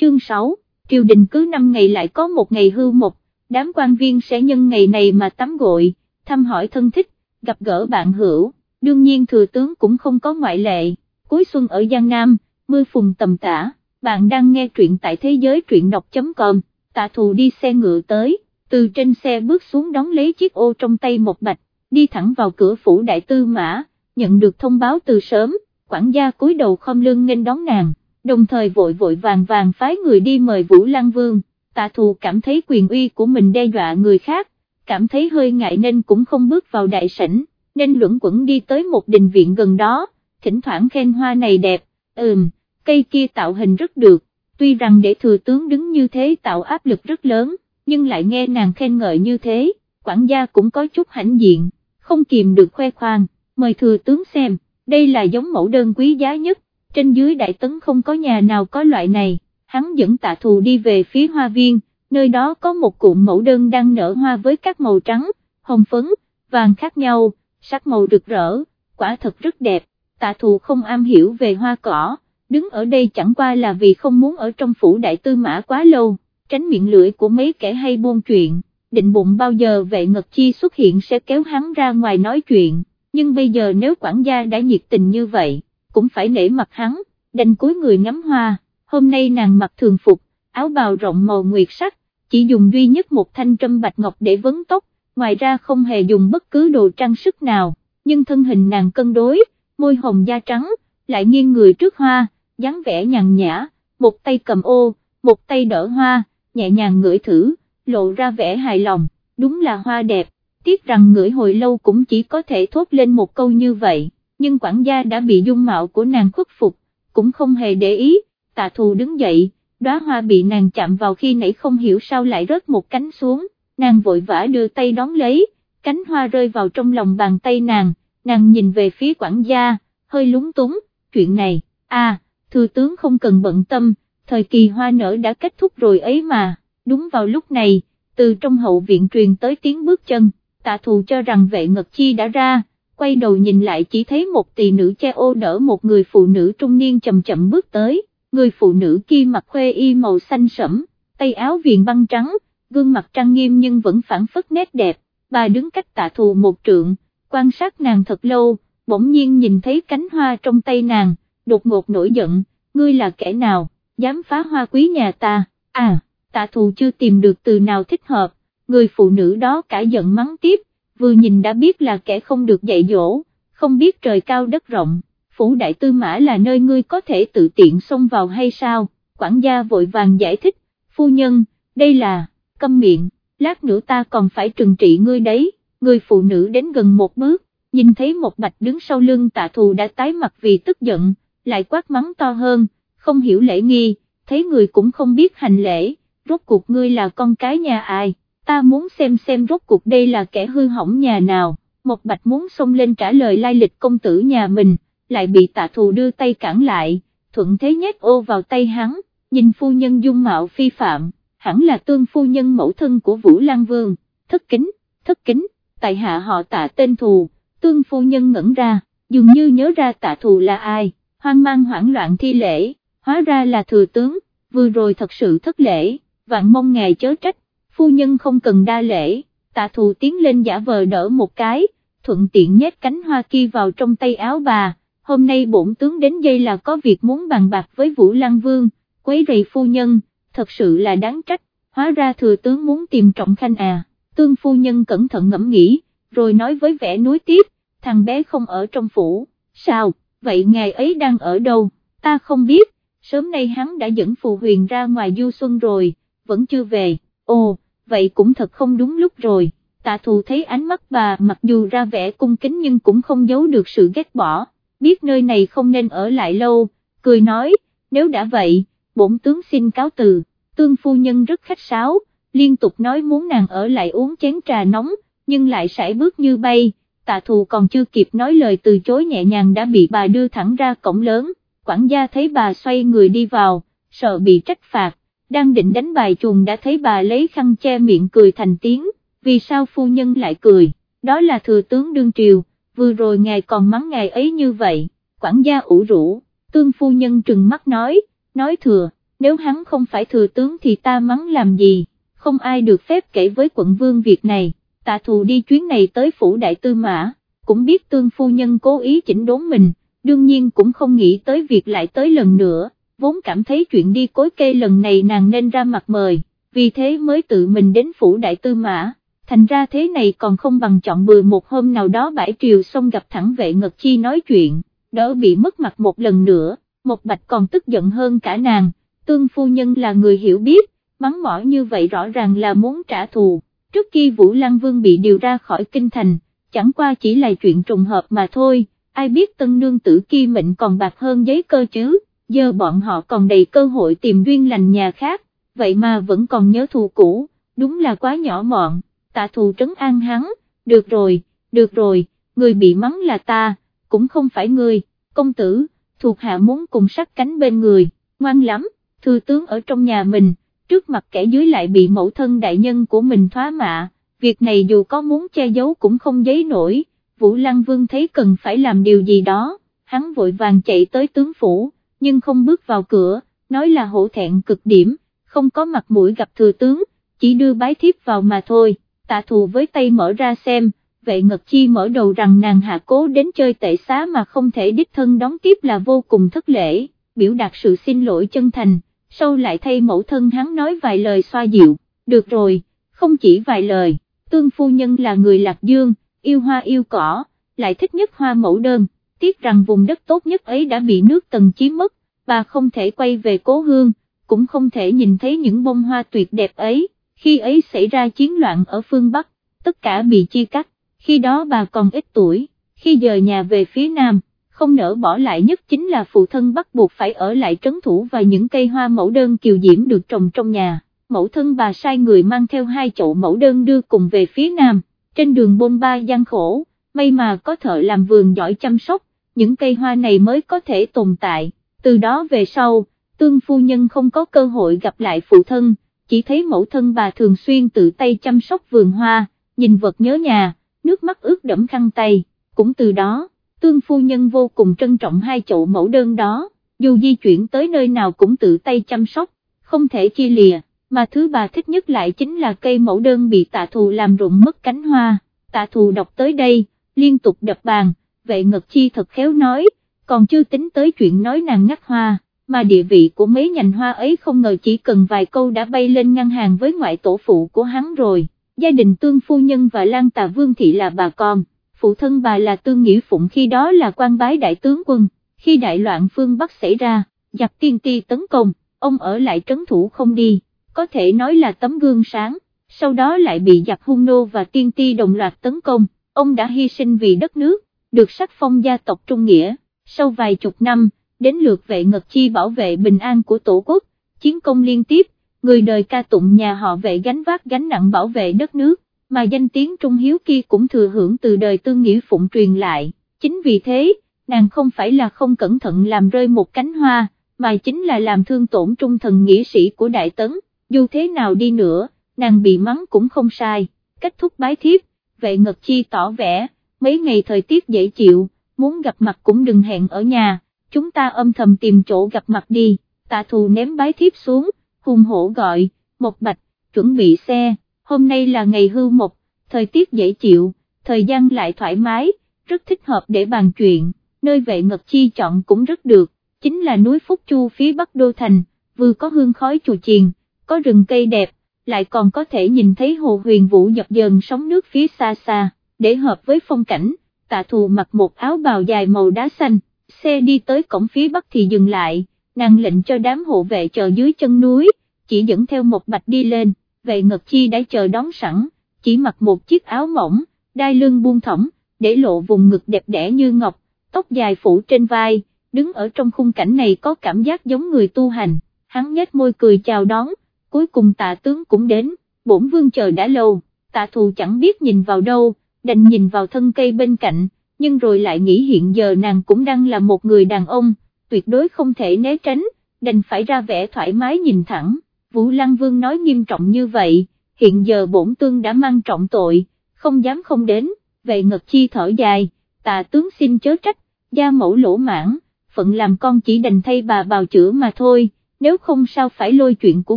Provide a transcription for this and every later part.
chương 6, triều đình cứ 5 ngày lại có một ngày hưu một, đám quan viên sẽ nhân ngày này mà tắm gội, thăm hỏi thân thích, gặp gỡ bạn hữu, đương nhiên thừa tướng cũng không có ngoại lệ, cuối xuân ở Giang Nam, mưa phùng tầm tả, bạn đang nghe truyện tại thế giới truyện đọc.com, tạ thù đi xe ngựa tới, từ trên xe bước xuống đón lấy chiếc ô trong tay một bạch, đi thẳng vào cửa phủ đại tư mã, nhận được thông báo từ sớm, quản gia cúi đầu khom lưng nghênh đón nàng, đồng thời vội vội vàng vàng phái người đi mời Vũ Lăng Vương, tạ thù cảm thấy quyền uy của mình đe dọa người khác, cảm thấy hơi ngại nên cũng không bước vào đại sảnh, nên luẩn quẩn đi tới một đình viện gần đó, thỉnh thoảng khen hoa này đẹp, ừm, cây kia tạo hình rất được, tuy rằng để thừa tướng đứng như thế tạo áp lực rất lớn, nhưng lại nghe nàng khen ngợi như thế, quản gia cũng có chút hãnh diện, không kìm được khoe khoang, mời thừa tướng xem, đây là giống mẫu đơn quý giá nhất, trên dưới đại tấn không có nhà nào có loại này, hắn dẫn tạ thù đi về phía hoa viên, nơi đó có một cụm mẫu đơn đang nở hoa với các màu trắng, hồng phấn, vàng khác nhau, sắc màu rực rỡ, quả thật rất đẹp, tạ thù không am hiểu về hoa cỏ, đứng ở đây chẳng qua là vì không muốn ở trong phủ đại tư mã quá lâu, tránh miệng lưỡi của mấy kẻ hay buôn chuyện, định bụng bao giờ vệ ngật chi xuất hiện sẽ kéo hắn ra ngoài nói chuyện, nhưng bây giờ nếu quản gia đã nhiệt tình như vậy, cũng phải nể mặt hắn, đành cúi người ngắm hoa, hôm nay nàng mặc thường phục, áo bào rộng màu nguyệt sắc, chỉ dùng duy nhất một thanh trâm bạch ngọc để vấn tóc, ngoài ra không hề dùng bất cứ đồ trang sức nào, nhưng thân hình nàng cân đối, môi hồng da trắng, lại nghiêng người trước hoa, dáng vẻ nhàn nhã, một tay cầm ô, một tay đỡ hoa, nhẹ nhàng ngửi thử, lộ ra vẻ hài lòng, đúng là hoa đẹp, tiếc rằng ngửi hồi lâu cũng chỉ có thể thốt lên một câu như vậy, nhưng quản gia đã bị dung mạo của nàng khuất phục, cũng không hề để ý, tạ thù đứng dậy, đóa hoa bị nàng chạm vào khi nãy không hiểu sao lại rớt một cánh xuống, nàng vội vã đưa tay đón lấy, cánh hoa rơi vào trong lòng bàn tay nàng, nàng nhìn về phía quản gia, hơi lúng túng, chuyện này, à, thư tướng không cần bận tâm, thời kỳ hoa nở đã kết thúc rồi ấy mà, đúng vào lúc này, từ trong hậu viện truyền tới tiếng bước chân, tạ thù cho rằng vệ ngật chi đã ra, quay đầu nhìn lại chỉ thấy một tỳ nữ che ô đỡ một người phụ nữ trung niên chậm chậm bước tới, người phụ nữ kia mặc khuê y màu xanh sẫm, tay áo viền băng trắng, gương mặt trang nghiêm nhưng vẫn phản phất nét đẹp, bà đứng cách tạ thù một trượng, quan sát nàng thật lâu, bỗng nhiên nhìn thấy cánh hoa trong tay nàng, đột ngột nổi giận, ngươi là kẻ nào, dám phá hoa quý nhà ta, à, tạ thù chưa tìm được từ nào thích hợp, người phụ nữ đó cả giận mắng tiếp, vừa nhìn đã biết là kẻ không được dạy dỗ, không biết trời cao đất rộng, phủ đại tư mã là nơi ngươi có thể tự tiện xông vào hay sao, quản gia vội vàng giải thích, phu nhân, đây là, câm miệng, lát nữa ta còn phải trừng trị ngươi đấy, người phụ nữ đến gần một bước, nhìn thấy một bạch đứng sau lưng tạ thù đã tái mặt vì tức giận, lại quát mắng to hơn, không hiểu lễ nghi, thấy người cũng không biết hành lễ, rốt cuộc ngươi là con cái nhà ai, ta muốn xem xem rốt cuộc đây là kẻ hư hỏng nhà nào, một bạch muốn xông lên trả lời lai lịch công tử nhà mình, lại bị tạ thù đưa tay cản lại, thuận thế nhét ô vào tay hắn, nhìn phu nhân dung mạo phi phạm, hẳn là tương phu nhân mẫu thân của Vũ Lan Vương, thất kính, thất kính, tại hạ họ tạ tên thù, tương phu nhân ngẩn ra, dường như nhớ ra tạ thù là ai, hoang mang hoảng loạn thi lễ, hóa ra là thừa tướng, vừa rồi thật sự thất lễ, vạn mong ngài chớ trách, phu nhân không cần đa lễ, tạ thù tiến lên giả vờ đỡ một cái, thuận tiện nhét cánh hoa kia vào trong tay áo bà, hôm nay bổn tướng đến dây là có việc muốn bàn bạc với Vũ Lăng Vương, quấy rầy phu nhân, thật sự là đáng trách, hóa ra thừa tướng muốn tìm trọng khanh à, tương phu nhân cẩn thận ngẫm nghĩ, rồi nói với vẻ núi tiếp, thằng bé không ở trong phủ, sao, vậy ngài ấy đang ở đâu, ta không biết, sớm nay hắn đã dẫn phù huyền ra ngoài du xuân rồi, vẫn chưa về, ồ, vậy cũng thật không đúng lúc rồi, tạ thù thấy ánh mắt bà mặc dù ra vẻ cung kính nhưng cũng không giấu được sự ghét bỏ, biết nơi này không nên ở lại lâu, cười nói, nếu đã vậy, bổn tướng xin cáo từ, tương phu nhân rất khách sáo, liên tục nói muốn nàng ở lại uống chén trà nóng, nhưng lại sải bước như bay, tạ thù còn chưa kịp nói lời từ chối nhẹ nhàng đã bị bà đưa thẳng ra cổng lớn, quản gia thấy bà xoay người đi vào, sợ bị trách phạt, đang định đánh bài chuồng đã thấy bà lấy khăn che miệng cười thành tiếng, vì sao phu nhân lại cười, đó là thừa tướng đương triều, vừa rồi ngài còn mắng ngài ấy như vậy, quản gia ủ rũ, tương phu nhân trừng mắt nói, nói thừa, nếu hắn không phải thừa tướng thì ta mắng làm gì, không ai được phép kể với quận vương việc này, tạ thù đi chuyến này tới phủ đại tư mã, cũng biết tương phu nhân cố ý chỉnh đốn mình, đương nhiên cũng không nghĩ tới việc lại tới lần nữa, vốn cảm thấy chuyện đi cối kê lần này nàng nên ra mặt mời, vì thế mới tự mình đến phủ đại tư mã, thành ra thế này còn không bằng chọn bừa một hôm nào đó bãi triều xong gặp thẳng vệ ngật chi nói chuyện, đỡ bị mất mặt một lần nữa, một bạch còn tức giận hơn cả nàng, tương phu nhân là người hiểu biết, mắng mỏ như vậy rõ ràng là muốn trả thù, trước khi Vũ Lăng Vương bị điều ra khỏi kinh thành, chẳng qua chỉ là chuyện trùng hợp mà thôi, ai biết tân nương tử kia mệnh còn bạc hơn giấy cơ chứ, giờ bọn họ còn đầy cơ hội tìm duyên lành nhà khác, vậy mà vẫn còn nhớ thù cũ, đúng là quá nhỏ mọn, tạ thù trấn an hắn, được rồi, được rồi, người bị mắng là ta, cũng không phải người, công tử, thuộc hạ muốn cùng sát cánh bên người, ngoan lắm, thư tướng ở trong nhà mình, trước mặt kẻ dưới lại bị mẫu thân đại nhân của mình thoá mạ, việc này dù có muốn che giấu cũng không giấy nổi, Vũ Lăng Vương thấy cần phải làm điều gì đó, hắn vội vàng chạy tới tướng phủ, nhưng không bước vào cửa, nói là hổ thẹn cực điểm, không có mặt mũi gặp thừa tướng, chỉ đưa bái thiếp vào mà thôi, tạ thù với tay mở ra xem, vệ ngật chi mở đầu rằng nàng hạ cố đến chơi tệ xá mà không thể đích thân đón tiếp là vô cùng thất lễ, biểu đạt sự xin lỗi chân thành, sau lại thay mẫu thân hắn nói vài lời xoa dịu, được rồi, không chỉ vài lời, tương phu nhân là người lạc dương, yêu hoa yêu cỏ, lại thích nhất hoa mẫu đơn, tiếc rằng vùng đất tốt nhất ấy đã bị nước tần chiếm mất, bà không thể quay về cố hương, cũng không thể nhìn thấy những bông hoa tuyệt đẹp ấy, khi ấy xảy ra chiến loạn ở phương Bắc, tất cả bị chia cắt, khi đó bà còn ít tuổi, khi dời nhà về phía Nam, không nỡ bỏ lại nhất chính là phụ thân bắt buộc phải ở lại trấn thủ và những cây hoa mẫu đơn kiều diễm được trồng trong nhà, mẫu thân bà sai người mang theo hai chậu mẫu đơn đưa cùng về phía Nam, trên đường bôn ba gian khổ, may mà có thợ làm vườn giỏi chăm sóc, những cây hoa này mới có thể tồn tại, từ đó về sau, tương phu nhân không có cơ hội gặp lại phụ thân, chỉ thấy mẫu thân bà thường xuyên tự tay chăm sóc vườn hoa, nhìn vật nhớ nhà, nước mắt ướt đẫm khăn tay, cũng từ đó, tương phu nhân vô cùng trân trọng hai chậu mẫu đơn đó, dù di chuyển tới nơi nào cũng tự tay chăm sóc, không thể chia lìa, mà thứ bà thích nhất lại chính là cây mẫu đơn bị tạ thù làm rụng mất cánh hoa, tạ thù đọc tới đây, liên tục đập bàn, vệ ngật chi thật khéo nói, còn chưa tính tới chuyện nói nàng ngắt hoa, mà địa vị của mấy nhành hoa ấy không ngờ chỉ cần vài câu đã bay lên ngăn hàng với ngoại tổ phụ của hắn rồi, gia đình tương phu nhân và Lan Tà Vương Thị là bà con, phụ thân bà là tương nghĩa phụng khi đó là quan bái đại tướng quân, khi đại loạn phương Bắc xảy ra, giặc tiên ti tấn công, ông ở lại trấn thủ không đi, có thể nói là tấm gương sáng, sau đó lại bị giặc hung nô và tiên ti đồng loạt tấn công, ông đã hy sinh vì đất nước, được sắc phong gia tộc Trung Nghĩa, sau vài chục năm, đến lượt vệ ngật chi bảo vệ bình an của tổ quốc, chiến công liên tiếp, người đời ca tụng nhà họ vệ gánh vác gánh nặng bảo vệ đất nước, mà danh tiếng Trung Hiếu kia cũng thừa hưởng từ đời tương nghĩa phụng truyền lại, chính vì thế, nàng không phải là không cẩn thận làm rơi một cánh hoa, mà chính là làm thương tổn trung thần nghĩa sĩ của Đại Tấn, dù thế nào đi nữa, nàng bị mắng cũng không sai, kết thúc bái thiếp, vệ ngật chi tỏ vẻ, mấy ngày thời tiết dễ chịu, muốn gặp mặt cũng đừng hẹn ở nhà, chúng ta âm thầm tìm chỗ gặp mặt đi, tạ thù ném bái thiếp xuống, hùng hổ gọi, một bạch, chuẩn bị xe, hôm nay là ngày hưu một, thời tiết dễ chịu, thời gian lại thoải mái, rất thích hợp để bàn chuyện, nơi vệ ngật chi chọn cũng rất được, chính là núi Phúc Chu phía bắc Đô Thành, vừa có hương khói chùa chiền, có rừng cây đẹp, lại còn có thể nhìn thấy hồ huyền vũ dập dờn sóng nước phía xa xa, để hợp với phong cảnh, tạ thù mặc một áo bào dài màu đá xanh, xe đi tới cổng phía bắc thì dừng lại, nàng lệnh cho đám hộ vệ chờ dưới chân núi, chỉ dẫn theo một bạch đi lên, vệ ngật chi đã chờ đón sẵn, chỉ mặc một chiếc áo mỏng, đai lưng buông thõng, để lộ vùng ngực đẹp đẽ như ngọc, tóc dài phủ trên vai, đứng ở trong khung cảnh này có cảm giác giống người tu hành, hắn nhếch môi cười chào đón, cuối cùng tạ tướng cũng đến, bổn vương chờ đã lâu, tạ thù chẳng biết nhìn vào đâu, đành nhìn vào thân cây bên cạnh, nhưng rồi lại nghĩ hiện giờ nàng cũng đang là một người đàn ông, tuyệt đối không thể né tránh, đành phải ra vẻ thoải mái nhìn thẳng, Vũ Lăng Vương nói nghiêm trọng như vậy, hiện giờ bổn tương đã mang trọng tội, không dám không đến, về ngật chi thở dài, tà tướng xin chớ trách, gia mẫu lỗ mãn, phận làm con chỉ đành thay bà bào chữa mà thôi, nếu không sao phải lôi chuyện của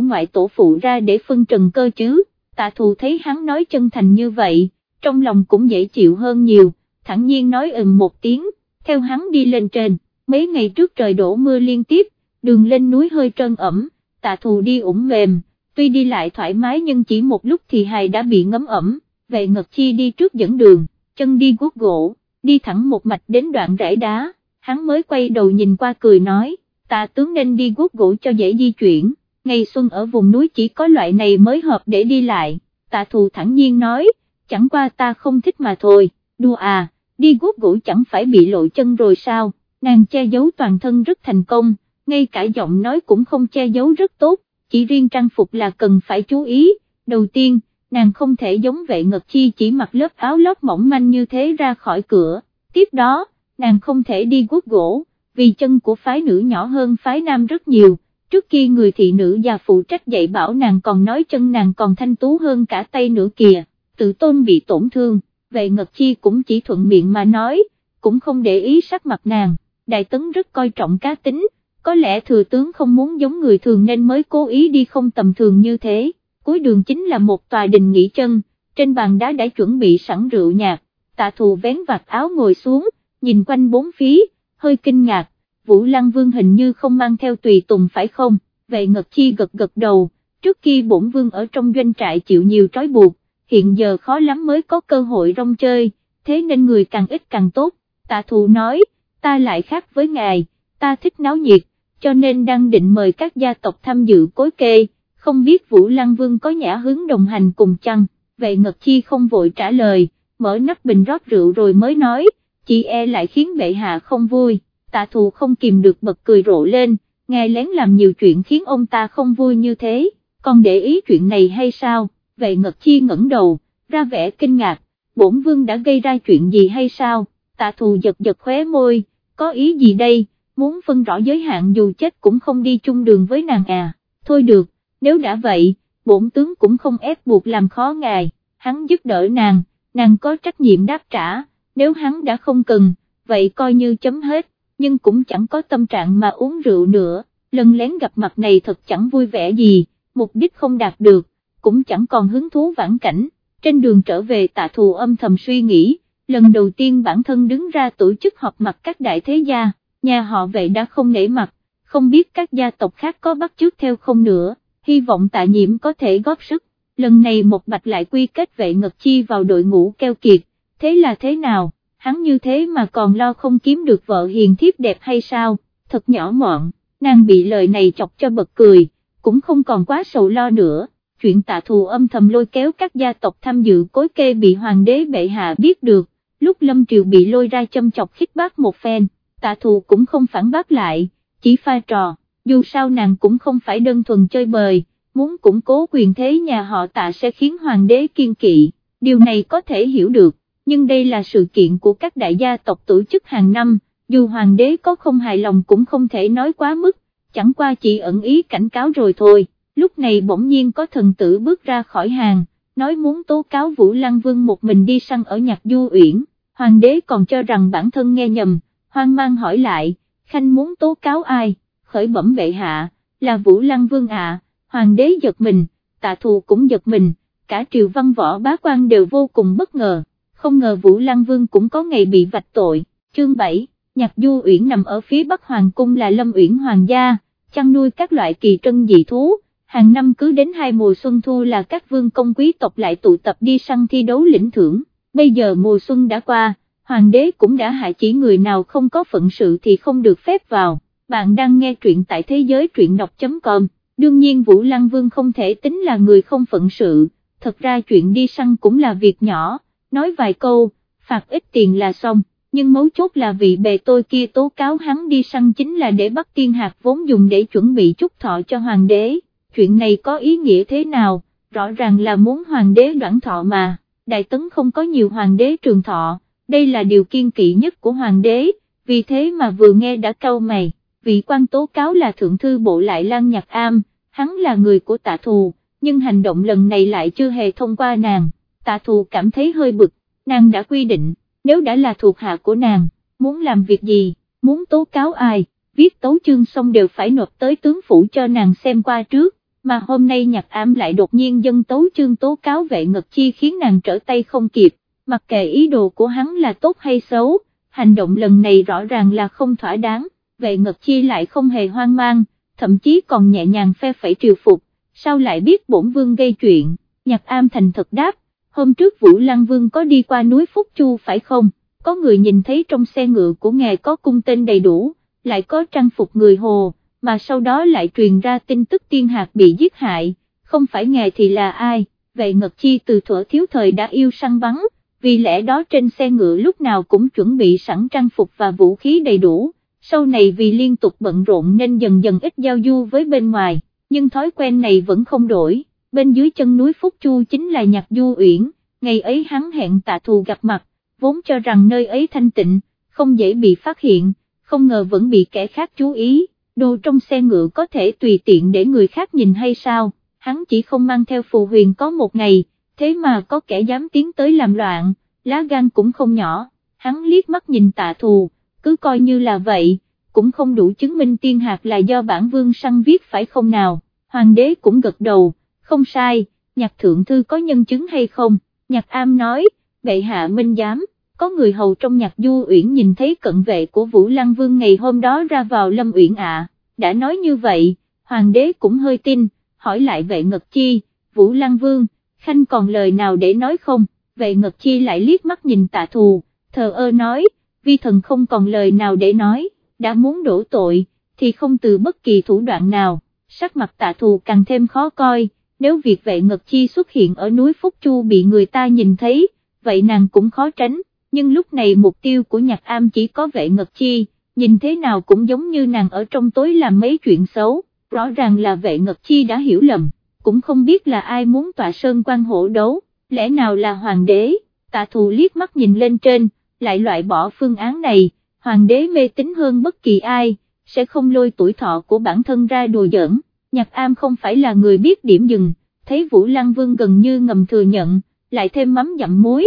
ngoại tổ phụ ra để phân trần cơ chứ, tạ thù thấy hắn nói chân thành như vậy, trong lòng cũng dễ chịu hơn nhiều, thẳng nhiên nói ừm một tiếng, theo hắn đi lên trên, mấy ngày trước trời đổ mưa liên tiếp, đường lên núi hơi trơn ẩm, tạ thù đi ủng mềm, tuy đi lại thoải mái nhưng chỉ một lúc thì hài đã bị ngấm ẩm, vệ ngật chi đi trước dẫn đường, chân đi guốc gỗ, đi thẳng một mạch đến đoạn rải đá, hắn mới quay đầu nhìn qua cười nói, tạ tướng nên đi guốc gỗ cho dễ di chuyển, ngày xuân ở vùng núi chỉ có loại này mới hợp để đi lại, tạ thù thẳng nhiên nói, chẳng qua ta không thích mà thôi, đùa à, đi guốc gỗ chẳng phải bị lộ chân rồi sao, nàng che giấu toàn thân rất thành công, ngay cả giọng nói cũng không che giấu rất tốt, chỉ riêng trang phục là cần phải chú ý, đầu tiên, nàng không thể giống vệ ngật chi chỉ mặc lớp áo lót mỏng manh như thế ra khỏi cửa, tiếp đó, nàng không thể đi guốc gỗ, vì chân của phái nữ nhỏ hơn phái nam rất nhiều, trước kia người thị nữ già phụ trách dạy bảo nàng còn nói chân nàng còn thanh tú hơn cả tay nữa kìa, tự tôn bị tổn thương, Về ngật chi cũng chỉ thuận miệng mà nói, cũng không để ý sắc mặt nàng, đại tấn rất coi trọng cá tính, có lẽ thừa tướng không muốn giống người thường nên mới cố ý đi không tầm thường như thế, cuối đường chính là một tòa đình nghỉ chân, trên bàn đá đã chuẩn bị sẵn rượu nhạt, tạ thù vén vạt áo ngồi xuống, nhìn quanh bốn phía, hơi kinh ngạc, Vũ Lăng Vương hình như không mang theo tùy tùng phải không, Về ngật chi gật gật đầu, trước khi bổn vương ở trong doanh trại chịu nhiều trói buộc, hiện giờ khó lắm mới có cơ hội rong chơi, thế nên người càng ít càng tốt, tạ thù nói, ta lại khác với ngài, ta thích náo nhiệt, cho nên đang định mời các gia tộc tham dự cối kê, không biết Vũ Lăng Vương có nhã hứng đồng hành cùng chăng, vệ ngật chi không vội trả lời, mở nắp bình rót rượu rồi mới nói, chị e lại khiến bệ hạ không vui, tạ thù không kìm được bật cười rộ lên, ngài lén làm nhiều chuyện khiến ông ta không vui như thế, còn để ý chuyện này hay sao, về ngật chi ngẩng đầu, ra vẻ kinh ngạc, bổn vương đã gây ra chuyện gì hay sao, tạ thù giật giật khóe môi, có ý gì đây, muốn phân rõ giới hạn dù chết cũng không đi chung đường với nàng à, thôi được, nếu đã vậy, bổn tướng cũng không ép buộc làm khó ngài, hắn giúp đỡ nàng, nàng có trách nhiệm đáp trả, nếu hắn đã không cần, vậy coi như chấm hết, nhưng cũng chẳng có tâm trạng mà uống rượu nữa, lần lén gặp mặt này thật chẳng vui vẻ gì, mục đích không đạt được, cũng chẳng còn hứng thú vãn cảnh, trên đường trở về tạ thù âm thầm suy nghĩ, lần đầu tiên bản thân đứng ra tổ chức họp mặt các đại thế gia, nhà họ vệ đã không nể mặt, không biết các gia tộc khác có bắt chước theo không nữa, hy vọng tạ nhiễm có thể góp sức, lần này một bạch lại quy kết vệ ngật chi vào đội ngũ keo kiệt, thế là thế nào, hắn như thế mà còn lo không kiếm được vợ hiền thiếp đẹp hay sao, thật nhỏ mọn, nàng bị lời này chọc cho bật cười, cũng không còn quá sầu lo nữa. Chuyện tạ thù âm thầm lôi kéo các gia tộc tham dự cối kê bị hoàng đế bệ hạ biết được, lúc Lâm Triều bị lôi ra châm chọc khích bác một phen, tạ thù cũng không phản bác lại, chỉ pha trò, dù sao nàng cũng không phải đơn thuần chơi bời, muốn củng cố quyền thế nhà họ tạ sẽ khiến hoàng đế kiên kỵ, điều này có thể hiểu được, nhưng đây là sự kiện của các đại gia tộc tổ chức hàng năm, dù hoàng đế có không hài lòng cũng không thể nói quá mức, chẳng qua chỉ ẩn ý cảnh cáo rồi thôi, lúc này bỗng nhiên có thần tử bước ra khỏi hàng, nói muốn tố cáo Vũ Lăng Vương một mình đi săn ở nhạc du uyển, hoàng đế còn cho rằng bản thân nghe nhầm, hoang mang hỏi lại, khanh muốn tố cáo ai, khởi bẩm bệ hạ, là Vũ Lăng Vương à, hoàng đế giật mình, tạ thù cũng giật mình, cả triều văn võ bá quan đều vô cùng bất ngờ, không ngờ Vũ Lăng Vương cũng có ngày bị vạch tội, chương 7, nhạc du uyển nằm ở phía bắc hoàng cung là lâm uyển hoàng gia, chăn nuôi các loại kỳ trân dị thú, hàng năm cứ đến hai mùa xuân thu là các vương công quý tộc lại tụ tập đi săn thi đấu lĩnh thưởng, bây giờ mùa xuân đã qua hoàng đế cũng đã hạ chỉ người nào không có phận sự thì không được phép vào, bạn đang nghe truyện tại thế giới truyện đọc.com, đương nhiên Vũ Lăng Vương không thể tính là người không phận sự, thật ra chuyện đi săn cũng là việc nhỏ, nói vài câu, phạt ít tiền là xong, nhưng mấu chốt là vị bề tôi kia tố cáo hắn đi săn chính là để bắt tiên hạt vốn dùng để chuẩn bị chúc thọ cho hoàng đế, chuyện này có ý nghĩa thế nào, rõ ràng là muốn hoàng đế đoạn thọ mà, đại tấn không có nhiều hoàng đế trường thọ. Đây là điều kiên kỵ nhất của hoàng đế, vì thế mà vừa nghe đã cau mày, vị quan tố cáo là thượng thư bộ lại Lan Nhạc Am, hắn là người của tạ thù, nhưng hành động lần này lại chưa hề thông qua nàng, tạ thù cảm thấy hơi bực, nàng đã quy định, nếu đã là thuộc hạ của nàng, muốn làm việc gì, muốn tố cáo ai, viết tấu chương xong đều phải nộp tới tướng phủ cho nàng xem qua trước, mà hôm nay nhạc ám lại đột nhiên dân tấu chương tố cáo vệ ngật chi khiến nàng trở tay không kịp, mặc kệ ý đồ của hắn là tốt hay xấu, hành động lần này rõ ràng là không thỏa đáng, vệ ngật chi lại không hề hoang mang, thậm chí còn nhẹ nhàng phe phẩy triều phục, sao lại biết bổn vương gây chuyện, nhạc am thành thật đáp, hôm trước Vũ Lăng Vương có đi qua núi Phúc Chu phải không, có người nhìn thấy trong xe ngựa của ngài có cung tên đầy đủ, lại có trang phục người hồ, mà sau đó lại truyền ra tin tức tiên hạt bị giết hại, không phải ngài thì là ai, vậy Ngật Chi từ thuở thiếu thời đã yêu săn bắn, vì lẽ đó trên xe ngựa lúc nào cũng chuẩn bị sẵn trang phục và vũ khí đầy đủ, sau này vì liên tục bận rộn nên dần dần ít giao du với bên ngoài, nhưng thói quen này vẫn không đổi, bên dưới chân núi Phúc Chu chính là nhạc du uyển, ngày ấy hắn hẹn tạ thù gặp mặt, vốn cho rằng nơi ấy thanh tịnh, không dễ bị phát hiện, không ngờ vẫn bị kẻ khác chú ý, đồ trong xe ngựa có thể tùy tiện để người khác nhìn hay sao, hắn chỉ không mang theo phù huyền có một ngày, thế mà có kẻ dám tiến tới làm loạn, lá gan cũng không nhỏ, hắn liếc mắt nhìn tạ thù, cứ coi như là vậy, cũng không đủ chứng minh tiên hạt là do bản vương săn viết phải không nào, hoàng đế cũng gật đầu, không sai, nhạc thượng thư có nhân chứng hay không, nhạc am nói, bệ hạ minh giám, có người hầu trong nhạc du uyển nhìn thấy cận vệ của Vũ Lăng Vương ngày hôm đó ra vào Lâm Uyển ạ, đã nói như vậy, hoàng đế cũng hơi tin, hỏi lại vệ ngật chi, Vũ Lăng Vương, khanh còn lời nào để nói không, vệ ngật chi lại liếc mắt nhìn tạ thù, thờ ơ nói, vi thần không còn lời nào để nói, đã muốn đổ tội, thì không từ bất kỳ thủ đoạn nào, sắc mặt tạ thù càng thêm khó coi, nếu việc vệ ngật chi xuất hiện ở núi Phúc Chu bị người ta nhìn thấy, vậy nàng cũng khó tránh, nhưng lúc này mục tiêu của nhạc am chỉ có vệ ngật chi, nhìn thế nào cũng giống như nàng ở trong tối làm mấy chuyện xấu, rõ ràng là vệ ngật chi đã hiểu lầm, cũng không biết là ai muốn tọa sơn quan hổ đấu, lẽ nào là hoàng đế, tạ thù liếc mắt nhìn lên trên, lại loại bỏ phương án này, hoàng đế mê tín hơn bất kỳ ai, sẽ không lôi tuổi thọ của bản thân ra đùa giỡn, nhạc am không phải là người biết điểm dừng, thấy Vũ Lăng Vương gần như ngầm thừa nhận, lại thêm mắm dặm muối,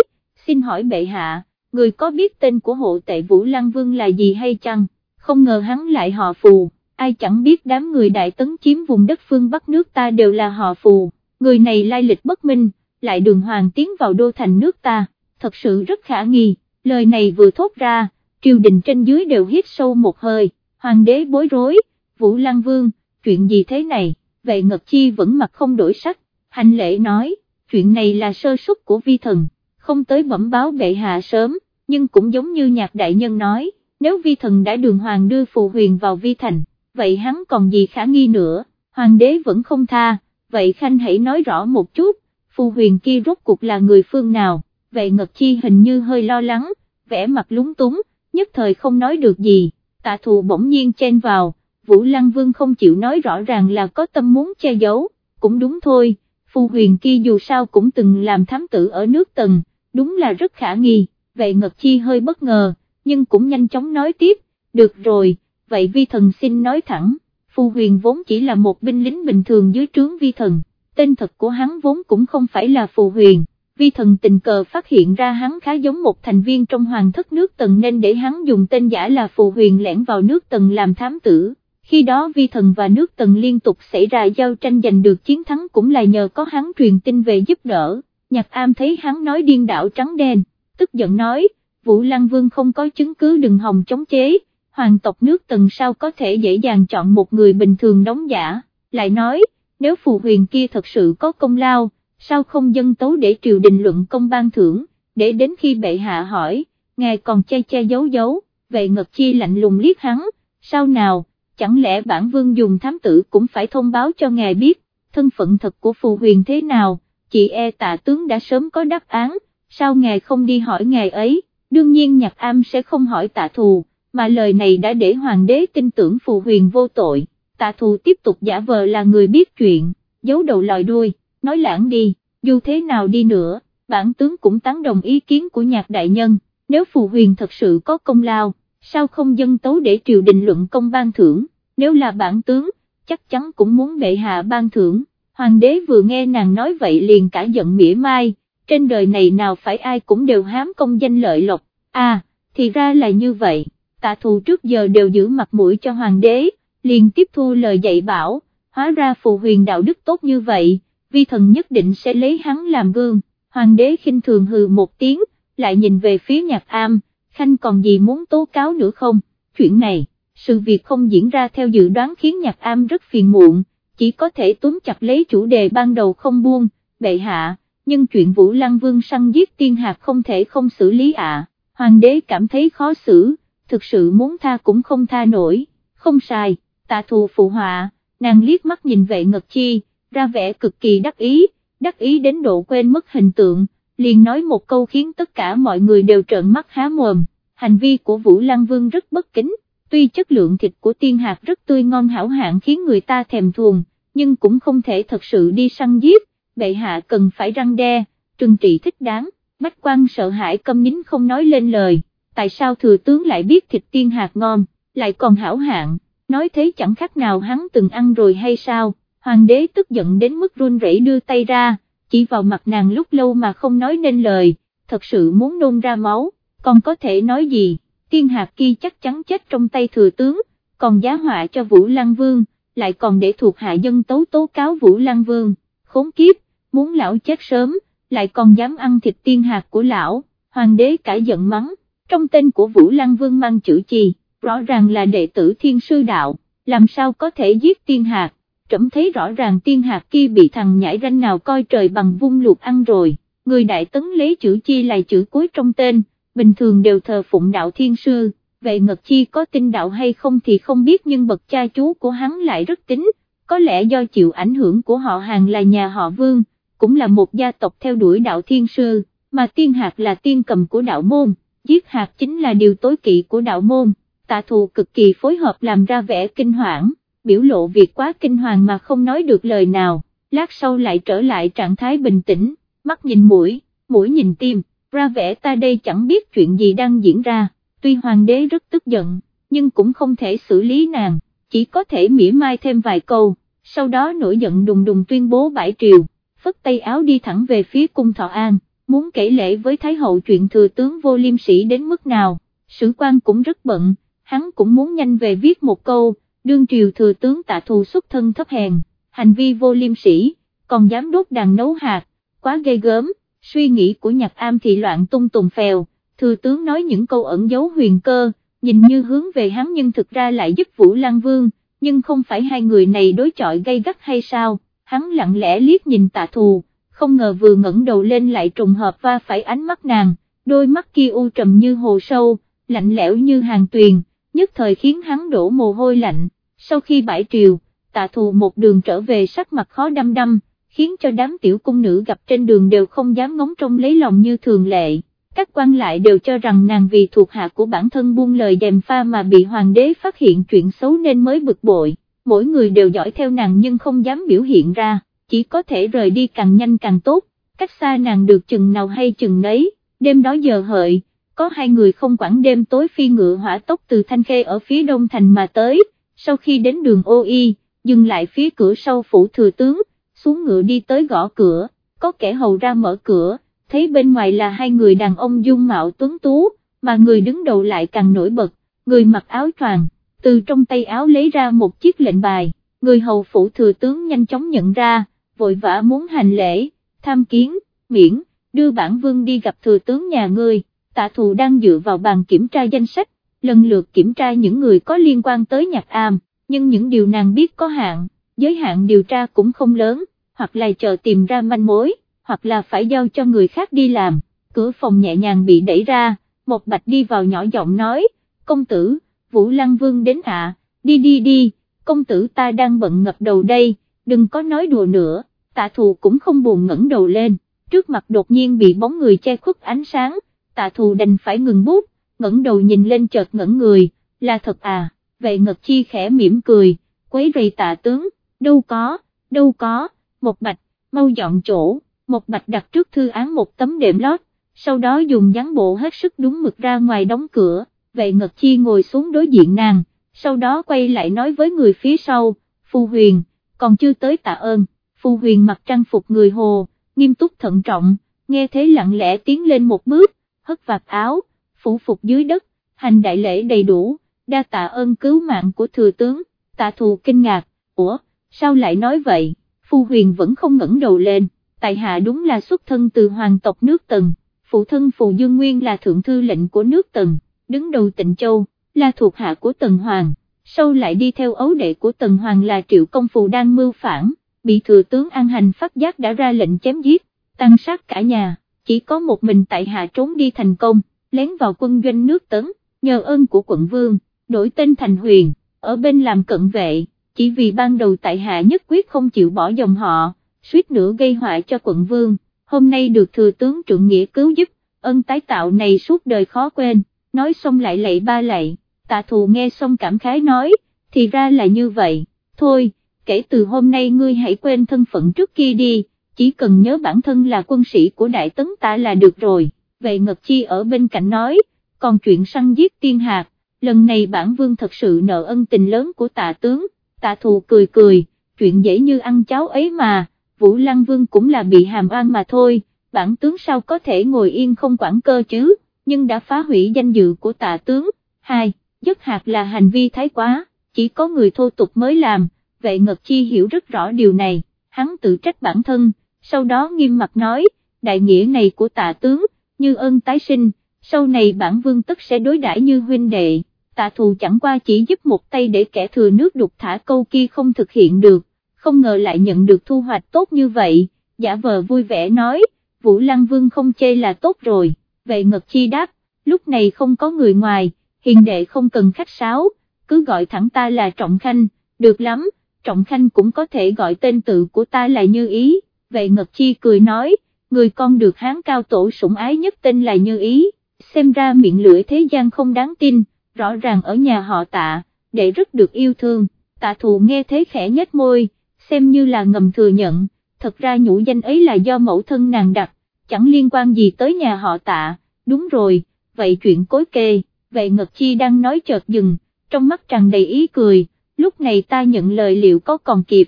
xin hỏi bệ hạ, người có biết tên của hộ tệ Vũ Lăng Vương là gì hay chăng, không ngờ hắn lại họ phù, ai chẳng biết đám người đại tấn chiếm vùng đất phương Bắc nước ta đều là họ phù, người này lai lịch bất minh, lại đường hoàng tiến vào đô thành nước ta, thật sự rất khả nghi, lời này vừa thốt ra, triều đình trên dưới đều hít sâu một hơi, hoàng đế bối rối, Vũ Lăng Vương, chuyện gì thế này, vậy Ngật Chi vẫn mặt không đổi sắc, hành lễ nói, chuyện này là sơ suất của vi thần, không tới bẩm báo bệ hạ sớm, nhưng cũng giống như nhạc đại nhân nói, nếu vi thần đã đường hoàng đưa phù huyền vào vi thành, vậy hắn còn gì khả nghi nữa, hoàng đế vẫn không tha, vậy khanh hãy nói rõ một chút, phù huyền kia rốt cuộc là người phương nào, vậy Ngật Chi hình như hơi lo lắng, vẻ mặt lúng túng, nhất thời không nói được gì, tạ thù bỗng nhiên chen vào, Vũ Lăng Vương không chịu nói rõ ràng là có tâm muốn che giấu, cũng đúng thôi, phù huyền kia dù sao cũng từng làm thám tử ở nước tần, đúng là rất khả nghi, vậy Ngật Chi hơi bất ngờ, nhưng cũng nhanh chóng nói tiếp, được rồi, vậy vi thần xin nói thẳng, phù huyền vốn chỉ là một binh lính bình thường dưới trướng vi thần, tên thật của hắn vốn cũng không phải là phù huyền vi thần tình cờ phát hiện ra hắn khá giống một thành viên trong hoàng thất nước tần nên để hắn dùng tên giả là phù huyền lẻn vào nước tần làm thám tử. Khi đó vi thần và nước tần liên tục xảy ra giao tranh giành được chiến thắng cũng là nhờ có hắn truyền tin về giúp đỡ, nhạc am thấy hắn nói điên đảo trắng đen, tức giận nói, Vũ Lăng Vương không có chứng cứ đừng hòng chống chế, hoàng tộc nước tần sao có thể dễ dàng chọn một người bình thường đóng giả, lại nói, nếu phù huyền kia thật sự có công lao, sao không dân tấu để triều đình luận công ban thưởng, để đến khi bệ hạ hỏi, ngài còn che che giấu giấu, vệ ngật chi lạnh lùng liếc hắn, sao nào, chẳng lẽ bản vương dùng thám tử cũng phải thông báo cho ngài biết, thân phận thật của phù huyền thế nào, chị e tạ tướng đã sớm có đáp án, sao ngài không đi hỏi ngài ấy, đương nhiên nhạc am sẽ không hỏi tạ thù, mà lời này đã để hoàng đế tin tưởng phù huyền vô tội, tạ thù tiếp tục giả vờ là người biết chuyện, giấu đầu lòi đuôi nói lãng đi, dù thế nào đi nữa, bản tướng cũng tán đồng ý kiến của nhạc đại nhân, nếu phù huyền thật sự có công lao, sao không dân tấu để triều đình luận công ban thưởng, nếu là bản tướng, chắc chắn cũng muốn bệ hạ ban thưởng, hoàng đế vừa nghe nàng nói vậy liền cả giận mỉa mai, trên đời này nào phải ai cũng đều hám công danh lợi lộc, à, thì ra là như vậy, tạ thù trước giờ đều giữ mặt mũi cho hoàng đế, liền tiếp thu lời dạy bảo, hóa ra phù huyền đạo đức tốt như vậy, vi thần nhất định sẽ lấy hắn làm gương, hoàng đế khinh thường hừ một tiếng, lại nhìn về phía nhạc am, khanh còn gì muốn tố cáo nữa không, chuyện này, sự việc không diễn ra theo dự đoán khiến nhạc am rất phiền muộn, chỉ có thể túm chặt lấy chủ đề ban đầu không buông, bệ hạ, nhưng chuyện Vũ Lăng Vương săn giết tiên hạt không thể không xử lý ạ, hoàng đế cảm thấy khó xử, thực sự muốn tha cũng không tha nổi, không sai, tạ thù phụ họa, nàng liếc mắt nhìn vệ ngật chi, ra vẻ cực kỳ đắc ý, đắc ý đến độ quên mất hình tượng, liền nói một câu khiến tất cả mọi người đều trợn mắt há mồm, hành vi của Vũ Lăng Vương rất bất kính, tuy chất lượng thịt của tiên hạt rất tươi ngon hảo hạng khiến người ta thèm thuồng, nhưng cũng không thể thật sự đi săn giết, bệ hạ cần phải răng đe, trừng trị thích đáng, bách quan sợ hãi câm nín không nói lên lời, tại sao thừa tướng lại biết thịt tiên hạt ngon, lại còn hảo hạng, nói thế chẳng khác nào hắn từng ăn rồi hay sao, hoàng đế tức giận đến mức run rẩy đưa tay ra, chỉ vào mặt nàng lúc lâu mà không nói nên lời, thật sự muốn nôn ra máu, còn có thể nói gì, tiên hạt kia chắc chắn chết trong tay thừa tướng, còn giá họa cho Vũ Lăng Vương, lại còn để thuộc hạ dân tấu tố cáo Vũ Lăng Vương, khốn kiếp, muốn lão chết sớm, lại còn dám ăn thịt tiên hạt của lão, hoàng đế cả giận mắng, trong tên của Vũ Lăng Vương mang chữ chi, rõ ràng là đệ tử thiên sư đạo, làm sao có thể giết tiên hạt, trẫm thấy rõ ràng tiên hạt kia bị thằng nhãi ranh nào coi trời bằng vung luộc ăn rồi, người đại tấn lấy chữ chi là chữ cuối trong tên, bình thường đều thờ phụng đạo thiên sư, về ngật chi có tin đạo hay không thì không biết nhưng bậc cha chú của hắn lại rất tính, có lẽ do chịu ảnh hưởng của họ hàng là nhà họ vương, cũng là một gia tộc theo đuổi đạo thiên sư, mà tiên hạt là tiên cầm của đạo môn, giết hạt chính là điều tối kỵ của đạo môn, tạ thù cực kỳ phối hợp làm ra vẻ kinh hoảng, biểu lộ việc quá kinh hoàng mà không nói được lời nào, lát sau lại trở lại trạng thái bình tĩnh, mắt nhìn mũi, mũi nhìn tim, ra vẻ ta đây chẳng biết chuyện gì đang diễn ra, tuy hoàng đế rất tức giận, nhưng cũng không thể xử lý nàng, chỉ có thể mỉa mai thêm vài câu, sau đó nổi giận đùng đùng tuyên bố bãi triều phất tay áo đi thẳng về phía cung thọ an, muốn kể lễ với Thái hậu chuyện thừa tướng vô liêm sĩ đến mức nào, sử quan cũng rất bận, hắn cũng muốn nhanh về viết một câu, đương triều thừa tướng tạ thù xuất thân thấp hèn, hành vi vô liêm sĩ, còn dám đốt đàn nấu hạt, quá ghê gớm, suy nghĩ của nhạc am thì loạn tung tùng phèo, thừa tướng nói những câu ẩn giấu huyền cơ, nhìn như hướng về hắn nhưng thực ra lại giúp Vũ Lan Vương, nhưng không phải hai người này đối chọi gây gắt hay sao, hắn lặng lẽ liếc nhìn tạ thù, không ngờ vừa ngẩng đầu lên lại trùng hợp va phải ánh mắt nàng, đôi mắt kia u trầm như hồ sâu, lạnh lẽo như hàng tuyền, nhất thời khiến hắn đổ mồ hôi lạnh, sau khi bãi triều, tạ thù một đường trở về sắc mặt khó đăm đăm, khiến cho đám tiểu cung nữ gặp trên đường đều không dám ngóng trông lấy lòng như thường lệ. Các quan lại đều cho rằng nàng vì thuộc hạ của bản thân buông lời dèm pha mà bị hoàng đế phát hiện chuyện xấu nên mới bực bội mỗi người đều dõi theo nàng nhưng không dám biểu hiện ra, chỉ có thể rời đi càng nhanh càng tốt, cách xa nàng được chừng nào hay chừng nấy, đêm đó giờ hợi, có hai người không quản đêm tối phi ngựa hỏa tốc từ Thanh Khê ở phía đông thành mà tới, sau khi đến đường ô y, dừng lại phía cửa sau phủ thừa tướng, xuống ngựa đi tới gõ cửa, có kẻ hầu ra mở cửa, thấy bên ngoài là hai người đàn ông dung mạo tuấn tú, mà người đứng đầu lại càng nổi bật, người mặc áo choàng từ trong tay áo lấy ra một chiếc lệnh bài, người hầu phủ thừa tướng nhanh chóng nhận ra, vội vã muốn hành lễ, tham kiến, miễn, đưa bản vương đi gặp thừa tướng nhà ngươi, tạ thù đang dựa vào bàn kiểm tra danh sách, lần lượt kiểm tra những người có liên quan tới nhạc am, nhưng những điều nàng biết có hạn, giới hạn điều tra cũng không lớn, hoặc là chờ tìm ra manh mối, hoặc là phải giao cho người khác đi làm, cửa phòng nhẹ nhàng bị đẩy ra, một bạch đi vào nhỏ giọng nói, công tử, Vũ Lăng Vương đến ạ, đi đi đi, công tử ta đang bận ngập đầu đây, đừng có nói đùa nữa, tạ thù cũng không buồn ngẩng đầu lên, trước mặt đột nhiên bị bóng người che khuất ánh sáng, tạ thù đành phải ngừng bút, ngẩng đầu nhìn lên chợt ngẩn người, là thật à, vậy ngật chi khẽ mỉm cười, quấy rầy tạ tướng, đâu có, đâu có, một bạch, mau dọn chỗ, một bạch đặt trước thư án một tấm đệm lót, sau đó dùng gián bộ hết sức đúng mực ra ngoài đóng cửa vệ ngật chi ngồi xuống đối diện nàng, sau đó quay lại nói với người phía sau, Phu Huyền, còn chưa tới tạ ơn, Phu Huyền mặc trang phục người hồ, nghiêm túc thận trọng, nghe thế lặng lẽ tiến lên một bước, hất vạt áo, phủ phục dưới đất, hành đại lễ đầy đủ, đa tạ ơn cứu mạng của thừa tướng, tạ thù kinh ngạc, ủa, sao lại nói vậy, phu huyền vẫn không ngẩng đầu lên, tại hạ đúng là xuất thân từ hoàng tộc nước tần, phụ thân phù dương nguyên là thượng thư lệnh của nước tần, đứng đầu tịnh châu, là thuộc hạ của tần hoàng, sau lại đi theo ấu đệ của tần hoàng là triệu công phù đang mưu phản, bị thừa tướng an hành phát giác đã ra lệnh chém giết, tăng sát cả nhà, chỉ có một mình tại hạ trốn đi thành công, lén vào quân doanh nước tấn, nhờ ơn của quận vương, đổi tên thành huyền, ở bên làm cận vệ, chỉ vì ban đầu tại hạ nhất quyết không chịu bỏ dòng họ, suýt nữa gây họa cho quận vương, hôm nay được thừa tướng trượng nghĩa cứu giúp, ân tái tạo này suốt đời khó quên, nói xong lại lạy ba lạy, tạ thù nghe xong cảm khái nói, thì ra là như vậy, thôi, kể từ hôm nay ngươi hãy quên thân phận trước kia đi, chỉ cần nhớ bản thân là quân sĩ của đại tấn ta là được rồi, Về ngật chi ở bên cạnh nói, còn chuyện săn giết tiên hạt, lần này bản vương thật sự nợ ân tình lớn của tạ tướng, tạ thù cười cười, chuyện dễ như ăn cháo ấy mà, Vũ Lăng Vương cũng là bị hàm oan mà thôi, bản tướng sao có thể ngồi yên không quản cơ chứ, nhưng đã phá hủy danh dự của tạ tướng. 2. Dứt hạt là hành vi thái quá, chỉ có người thô tục mới làm, vệ ngật chi hiểu rất rõ điều này, hắn tự trách bản thân, sau đó nghiêm mặt nói, đại nghĩa này của tạ tướng, như ơn tái sinh, sau này bản vương tất sẽ đối đãi như huynh đệ, tạ thù chẳng qua chỉ giúp một tay để kẻ thừa nước đục thả câu kia không thực hiện được, không ngờ lại nhận được thu hoạch tốt như vậy, giả vờ vui vẻ nói, Vũ Lăng Vương không chê là tốt rồi, vậy Ngật Chi đáp, lúc này không có người ngoài, hiền đệ không cần khách sáo, cứ gọi thẳng ta là Trọng Khanh, được lắm, Trọng Khanh cũng có thể gọi tên tự của ta là Như Ý, vậy Ngật Chi cười nói, người con được hán cao tổ sủng ái nhất tên là Như Ý, xem ra miệng lưỡi thế gian không đáng tin, rõ ràng ở nhà họ tạ, đệ rất được yêu thương, tạ thù nghe thế khẽ nhếch môi, xem như là ngầm thừa nhận, thật ra nhũ danh ấy là do mẫu thân nàng đặt, chẳng liên quan gì tới nhà họ tạ, đúng rồi, vậy chuyện cối kê, Vệ Ngật Chi đang nói chợt dừng, trong mắt tràn đầy ý cười, lúc này ta nhận lời liệu có còn kịp.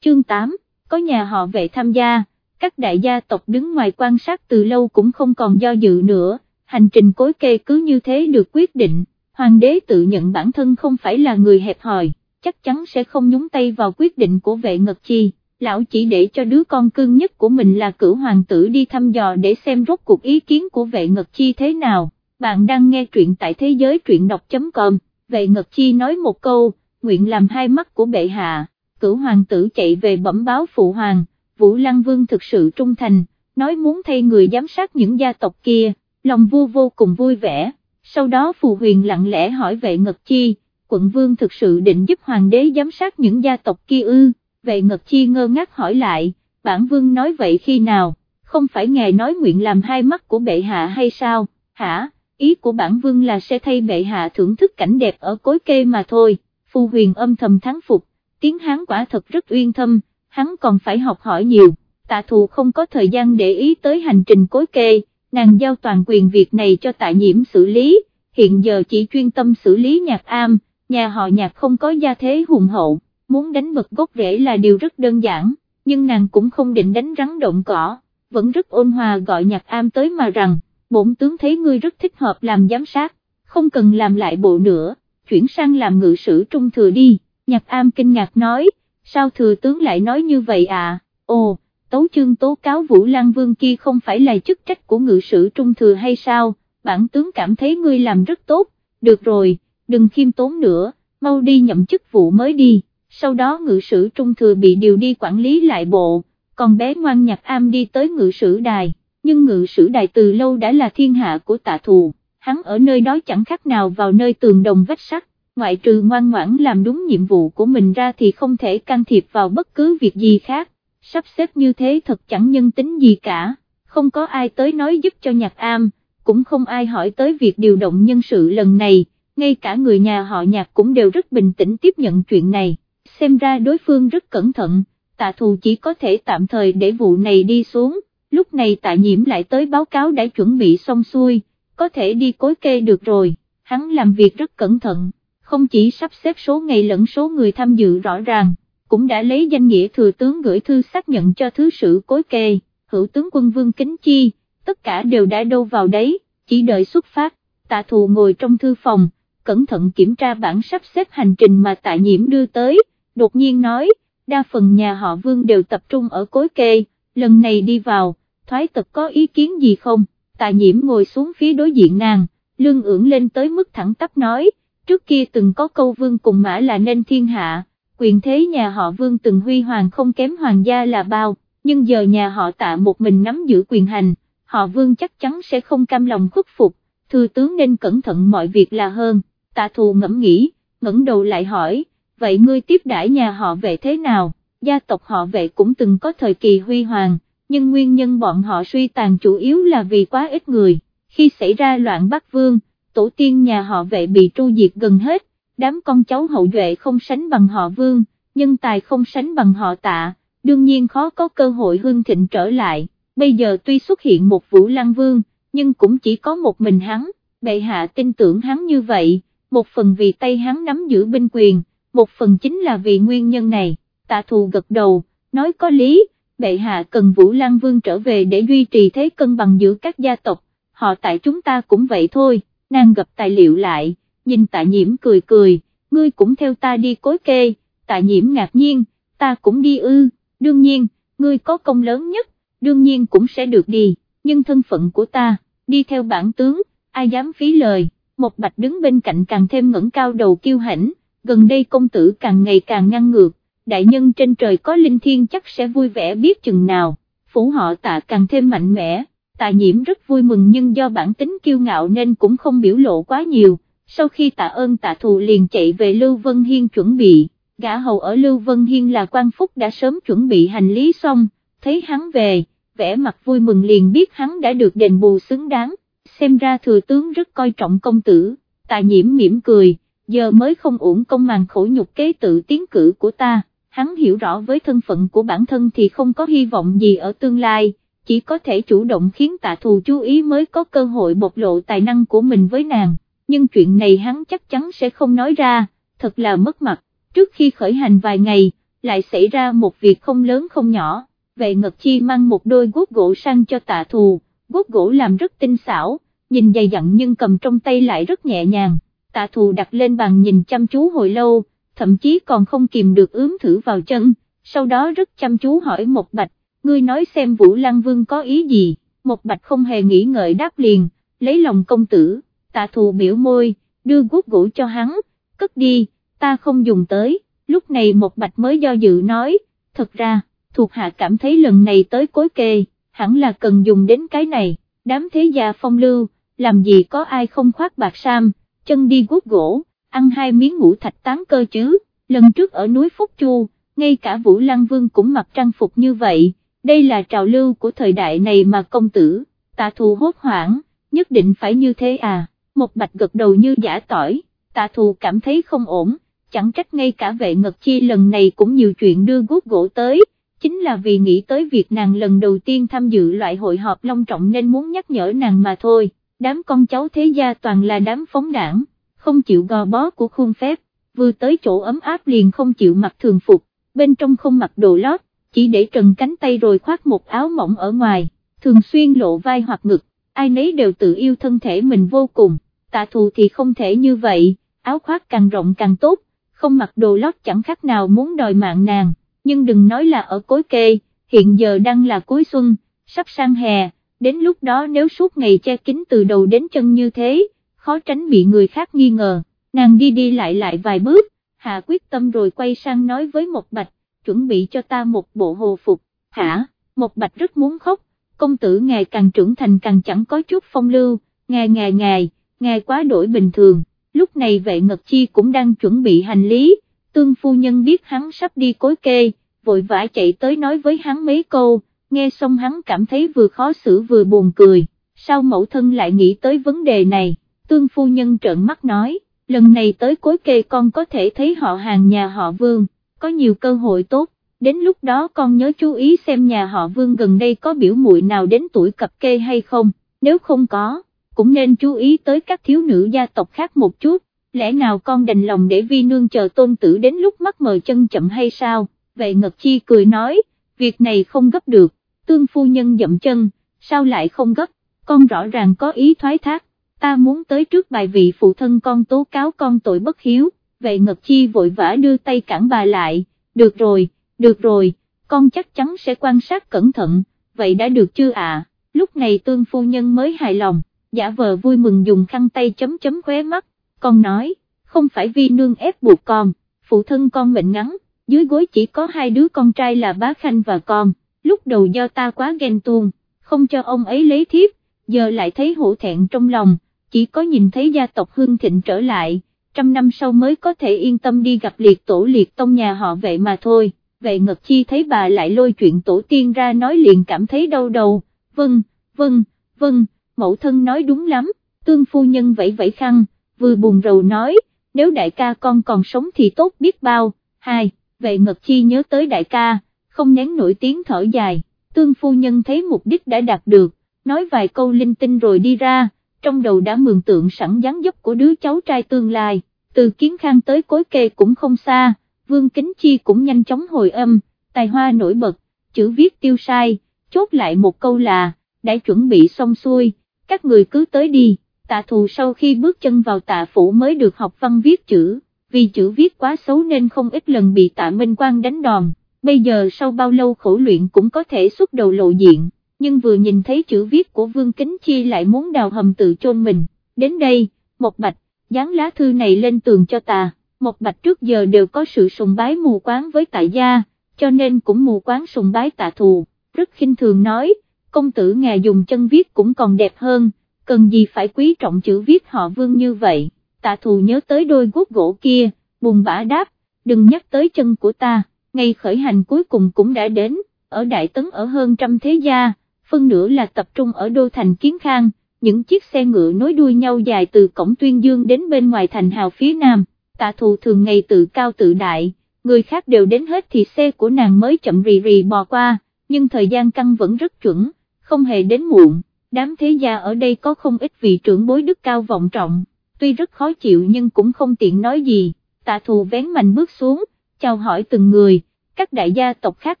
Chương 8, có nhà họ vệ tham gia, các đại gia tộc đứng ngoài quan sát từ lâu cũng không còn do dự nữa, hành trình cối kê cứ như thế được quyết định, hoàng đế tự nhận bản thân không phải là người hẹp hòi chắc chắn sẽ không nhúng tay vào quyết định của vệ ngật chi, lão chỉ để cho đứa con cưng nhất của mình là cửu hoàng tử đi thăm dò để xem rốt cuộc ý kiến của vệ ngật chi thế nào, bạn đang nghe truyện tại thế giới truyện đọc.com, vệ ngật chi nói một câu, nguyện làm hai mắt của bệ hạ, cửu hoàng tử chạy về bẩm báo phụ hoàng, Vũ Lăng Vương thực sự trung thành, nói muốn thay người giám sát những gia tộc kia, lòng vua vô cùng vui vẻ, sau đó phù huyền lặng lẽ hỏi vệ ngật chi, quận vương thực sự định giúp hoàng đế giám sát những gia tộc kia ư, về Ngật Chi ngơ ngác hỏi lại, bản vương nói vậy khi nào, không phải ngài nói nguyện làm hai mắt của bệ hạ hay sao, hả, ý của bản vương là sẽ thay bệ hạ thưởng thức cảnh đẹp ở cối kê mà thôi, phu huyền âm thầm thắng phục, tiếng hán quả thật rất uyên thâm, hắn còn phải học hỏi nhiều, tạ thù không có thời gian để ý tới hành trình cối kê, nàng giao toàn quyền việc này cho tạ nhiễm xử lý, hiện giờ chỉ chuyên tâm xử lý nhạc am, nhà họ nhạc không có gia thế hùng hậu, muốn đánh bật gốc rễ là điều rất đơn giản, nhưng nàng cũng không định đánh rắn động cỏ, vẫn rất ôn hòa gọi nhạc am tới mà rằng, bổn tướng thấy ngươi rất thích hợp làm giám sát, không cần làm lại bộ nữa, chuyển sang làm ngự sử trung thừa đi, nhạc am kinh ngạc nói, sao thừa tướng lại nói như vậy à, ồ, tấu chương tố cáo Vũ Lan Vương kia không phải là chức trách của ngự sử trung thừa hay sao, bản tướng cảm thấy ngươi làm rất tốt, được rồi đừng khiêm tốn nữa, mau đi nhậm chức vụ mới đi, sau đó ngự sử trung thừa bị điều đi quản lý lại bộ, còn bé ngoan nhạc am đi tới ngự sử đài, nhưng ngự sử đài từ lâu đã là thiên hạ của tạ thù, hắn ở nơi đó chẳng khác nào vào nơi tường đồng vách sắt, ngoại trừ ngoan ngoãn làm đúng nhiệm vụ của mình ra thì không thể can thiệp vào bất cứ việc gì khác, sắp xếp như thế thật chẳng nhân tính gì cả, không có ai tới nói giúp cho nhạc am, cũng không ai hỏi tới việc điều động nhân sự lần này. Ngay cả người nhà họ nhạc cũng đều rất bình tĩnh tiếp nhận chuyện này, xem ra đối phương rất cẩn thận, tạ thù chỉ có thể tạm thời để vụ này đi xuống, lúc này tạ nhiễm lại tới báo cáo đã chuẩn bị xong xuôi, có thể đi cối kê được rồi, hắn làm việc rất cẩn thận, không chỉ sắp xếp số ngày lẫn số người tham dự rõ ràng, cũng đã lấy danh nghĩa thừa tướng gửi thư xác nhận cho thứ sử cối kê, hữu tướng quân vương kính chi, tất cả đều đã đâu vào đấy, chỉ đợi xuất phát tạ thù ngồi trong thư phòng, cẩn thận kiểm tra bản sắp xếp hành trình mà tạ nhiễm đưa tới, đột nhiên nói, đa phần nhà họ vương đều tập trung ở cối kê, lần này đi vào, thoái tật có ý kiến gì không, tạ nhiễm ngồi xuống phía đối diện nàng, lương ưỡng lên tới mức thẳng tắp nói, trước kia từng có câu vương cùng mã là nên thiên hạ, quyền thế nhà họ vương từng huy hoàng không kém hoàng gia là bao, nhưng giờ nhà họ tạ một mình nắm giữ quyền hành, họ vương chắc chắn sẽ không cam lòng khuất phục, thư tướng nên cẩn thận mọi việc là hơn, tạ thù ngẫm nghĩ, ngẩng đầu lại hỏi, vậy ngươi tiếp đãi nhà họ vệ thế nào, gia tộc họ vệ cũng từng có thời kỳ huy hoàng, nhưng nguyên nhân bọn họ suy tàn chủ yếu là vì quá ít người, khi xảy ra loạn Bắc Vương, tổ tiên nhà họ vệ bị tru diệt gần hết, đám con cháu hậu duệ không sánh bằng họ Vương, nhân tài không sánh bằng họ tạ, đương nhiên khó có cơ hội hương thịnh trở lại, bây giờ tuy xuất hiện một Vũ Lăng Vương, nhưng cũng chỉ có một mình hắn, bệ hạ tin tưởng hắn như vậy, một phần vì tay hắn nắm giữ binh quyền, một phần chính là vì nguyên nhân này, tạ thù gật đầu, nói có lý, bệ hạ cần Vũ Lan Vương trở về để duy trì thế cân bằng giữa các gia tộc, họ tại chúng ta cũng vậy thôi, nàng gặp tài liệu lại, nhìn tạ nhiễm cười cười, ngươi cũng theo ta đi cối kê, tạ nhiễm ngạc nhiên, ta cũng đi ư, đương nhiên, ngươi có công lớn nhất, đương nhiên cũng sẽ được đi, nhưng thân phận của ta, đi theo bản tướng, ai dám phí lời, một bạch đứng bên cạnh càng thêm ngẩng cao đầu kiêu hãnh, gần đây công tử càng ngày càng ngăn ngược, đại nhân trên trời có linh thiên chắc sẽ vui vẻ biết chừng nào, phủ họ tạ càng thêm mạnh mẽ, tạ nhiễm rất vui mừng nhưng do bản tính kiêu ngạo nên cũng không biểu lộ quá nhiều, sau khi tạ ơn tạ thù liền chạy về Lưu Vân Hiên chuẩn bị, gã hầu ở Lưu Vân Hiên là quan phúc đã sớm chuẩn bị hành lý xong, thấy hắn về, vẻ mặt vui mừng liền biết hắn đã được đền bù xứng đáng, xem ra thừa tướng rất coi trọng công tử, tạ nhiễm mỉm cười, giờ mới không uổng công màn khổ nhục kế tự tiến cử của ta, hắn hiểu rõ với thân phận của bản thân thì không có hy vọng gì ở tương lai, chỉ có thể chủ động khiến tạ thù chú ý mới có cơ hội bộc lộ tài năng của mình với nàng, nhưng chuyện này hắn chắc chắn sẽ không nói ra, thật là mất mặt, trước khi khởi hành vài ngày, lại xảy ra một việc không lớn không nhỏ, vệ ngật chi mang một đôi guốc gỗ sang cho tạ thù, guốc gỗ làm rất tinh xảo, nhìn dày dặn nhưng cầm trong tay lại rất nhẹ nhàng, tạ thù đặt lên bàn nhìn chăm chú hồi lâu, thậm chí còn không kìm được ướm thử vào chân, sau đó rất chăm chú hỏi một bạch, ngươi nói xem Vũ Lăng Vương có ý gì, một bạch không hề nghĩ ngợi đáp liền, lấy lòng công tử, tạ thù biểu môi, đưa guốc gỗ cho hắn, cất đi, ta không dùng tới, lúc này một bạch mới do dự nói, thật ra, thuộc hạ cảm thấy lần này tới cối kê, hẳn là cần dùng đến cái này, đám thế gia phong lưu, làm gì có ai không khoác bạc sam, chân đi guốc gỗ, ăn hai miếng ngũ thạch tán cơ chứ, lần trước ở núi Phúc Chu, ngay cả Vũ Lăng Vương cũng mặc trang phục như vậy, đây là trào lưu của thời đại này mà công tử, tạ thù hốt hoảng, nhất định phải như thế à, một bạch gật đầu như giả tỏi, tạ thù cảm thấy không ổn, chẳng trách ngay cả vệ ngật chi lần này cũng nhiều chuyện đưa guốc gỗ tới, chính là vì nghĩ tới việc nàng lần đầu tiên tham dự loại hội họp long trọng nên muốn nhắc nhở nàng mà thôi, đám con cháu thế gia toàn là đám phóng đảng, không chịu gò bó của khuôn phép, vừa tới chỗ ấm áp liền không chịu mặc thường phục, bên trong không mặc đồ lót, chỉ để trần cánh tay rồi khoác một áo mỏng ở ngoài, thường xuyên lộ vai hoặc ngực, ai nấy đều tự yêu thân thể mình vô cùng, tạ thù thì không thể như vậy, áo khoác càng rộng càng tốt, không mặc đồ lót chẳng khác nào muốn đòi mạng nàng, nhưng đừng nói là ở cối kê, hiện giờ đang là cuối xuân, sắp sang hè, đến lúc đó nếu suốt ngày che kín từ đầu đến chân như thế, khó tránh bị người khác nghi ngờ, nàng đi đi lại lại vài bước, hạ quyết tâm rồi quay sang nói với một bạch, chuẩn bị cho ta một bộ hồ phục, hả, một bạch rất muốn khóc, công tử ngày càng trưởng thành càng chẳng có chút phong lưu, ngài ngài ngài, ngài quá đổi bình thường, lúc này vệ ngật chi cũng đang chuẩn bị hành lý, tương phu nhân biết hắn sắp đi cối kê, vội vã chạy tới nói với hắn mấy câu, nghe xong hắn cảm thấy vừa khó xử vừa buồn cười, sao mẫu thân lại nghĩ tới vấn đề này, tương phu nhân trợn mắt nói, lần này tới cối kê con có thể thấy họ hàng nhà họ vương, có nhiều cơ hội tốt, đến lúc đó con nhớ chú ý xem nhà họ vương gần đây có biểu muội nào đến tuổi cập kê hay không, nếu không có, cũng nên chú ý tới các thiếu nữ gia tộc khác một chút, lẽ nào con đành lòng để vi nương chờ tôn tử đến lúc mắt mờ chân chậm hay sao, vậy ngật chi cười nói, việc này không gấp được, tương phu nhân dậm chân, sao lại không gấp, con rõ ràng có ý thoái thác, ta muốn tới trước bài vị phụ thân con tố cáo con tội bất hiếu, vậy ngật chi vội vã đưa tay cản bà lại, được rồi, được rồi, con chắc chắn sẽ quan sát cẩn thận, vậy đã được chưa ạ, lúc này tương phu nhân mới hài lòng, giả vờ vui mừng dùng khăn tay chấm chấm khóe mắt, con nói, không phải vì nương ép buộc con, phụ thân con mệnh ngắn, dưới gối chỉ có hai đứa con trai là bá khanh và con, lúc đầu do ta quá ghen tuông, không cho ông ấy lấy thiếp, giờ lại thấy hổ thẹn trong lòng, chỉ có nhìn thấy gia tộc hương thịnh trở lại, trăm năm sau mới có thể yên tâm đi gặp liệt tổ liệt tông nhà họ vậy mà thôi, vệ ngật chi thấy bà lại lôi chuyện tổ tiên ra nói liền cảm thấy đau đầu, vâng, vâng, vâng, mẫu thân nói đúng lắm, tương phu nhân vẫy vẫy khăn, vừa buồn rầu nói, nếu đại ca con còn sống thì tốt biết bao, hai, vệ ngật chi nhớ tới đại ca, không nén nổi tiếng thở dài, tương phu nhân thấy mục đích đã đạt được, nói vài câu linh tinh rồi đi ra, trong đầu đã mường tượng sẵn dáng dấp của đứa cháu trai tương lai, từ kiến khang tới cối kê cũng không xa, vương kính chi cũng nhanh chóng hồi âm, tài hoa nổi bật, chữ viết tiêu sai, chốt lại một câu là, đã chuẩn bị xong xuôi, các người cứ tới đi, tạ thù sau khi bước chân vào tạ phủ mới được học văn viết chữ, vì chữ viết quá xấu nên không ít lần bị tạ Minh Quang đánh đòn, bây giờ sau bao lâu khổ luyện cũng có thể xuất đầu lộ diện nhưng vừa nhìn thấy chữ viết của Vương Kính Chi lại muốn đào hầm tự chôn mình, đến đây, một bạch, dán lá thư này lên tường cho ta, một bạch trước giờ đều có sự sùng bái mù quáng với tại gia, cho nên cũng mù quáng sùng bái tạ thù, rất khinh thường nói, công tử ngà dùng chân viết cũng còn đẹp hơn, cần gì phải quý trọng chữ viết họ Vương như vậy, tạ thù nhớ tới đôi guốc gỗ kia, buồn bã đáp, đừng nhắc tới chân của ta, ngày khởi hành cuối cùng cũng đã đến, ở Đại Tấn ở hơn trăm thế gia phân nửa là tập trung ở đô thành Kiến Khang, những chiếc xe ngựa nối đuôi nhau dài từ cổng Tuyên Dương đến bên ngoài thành hào phía nam, tạ thù thường ngày tự cao tự đại, người khác đều đến hết thì xe của nàng mới chậm rì rì bò qua, nhưng thời gian căng vẫn rất chuẩn, không hề đến muộn, đám thế gia ở đây có không ít vị trưởng bối đức cao vọng trọng, tuy rất khó chịu nhưng cũng không tiện nói gì, tạ thù vén mạnh bước xuống, chào hỏi từng người các đại gia tộc khác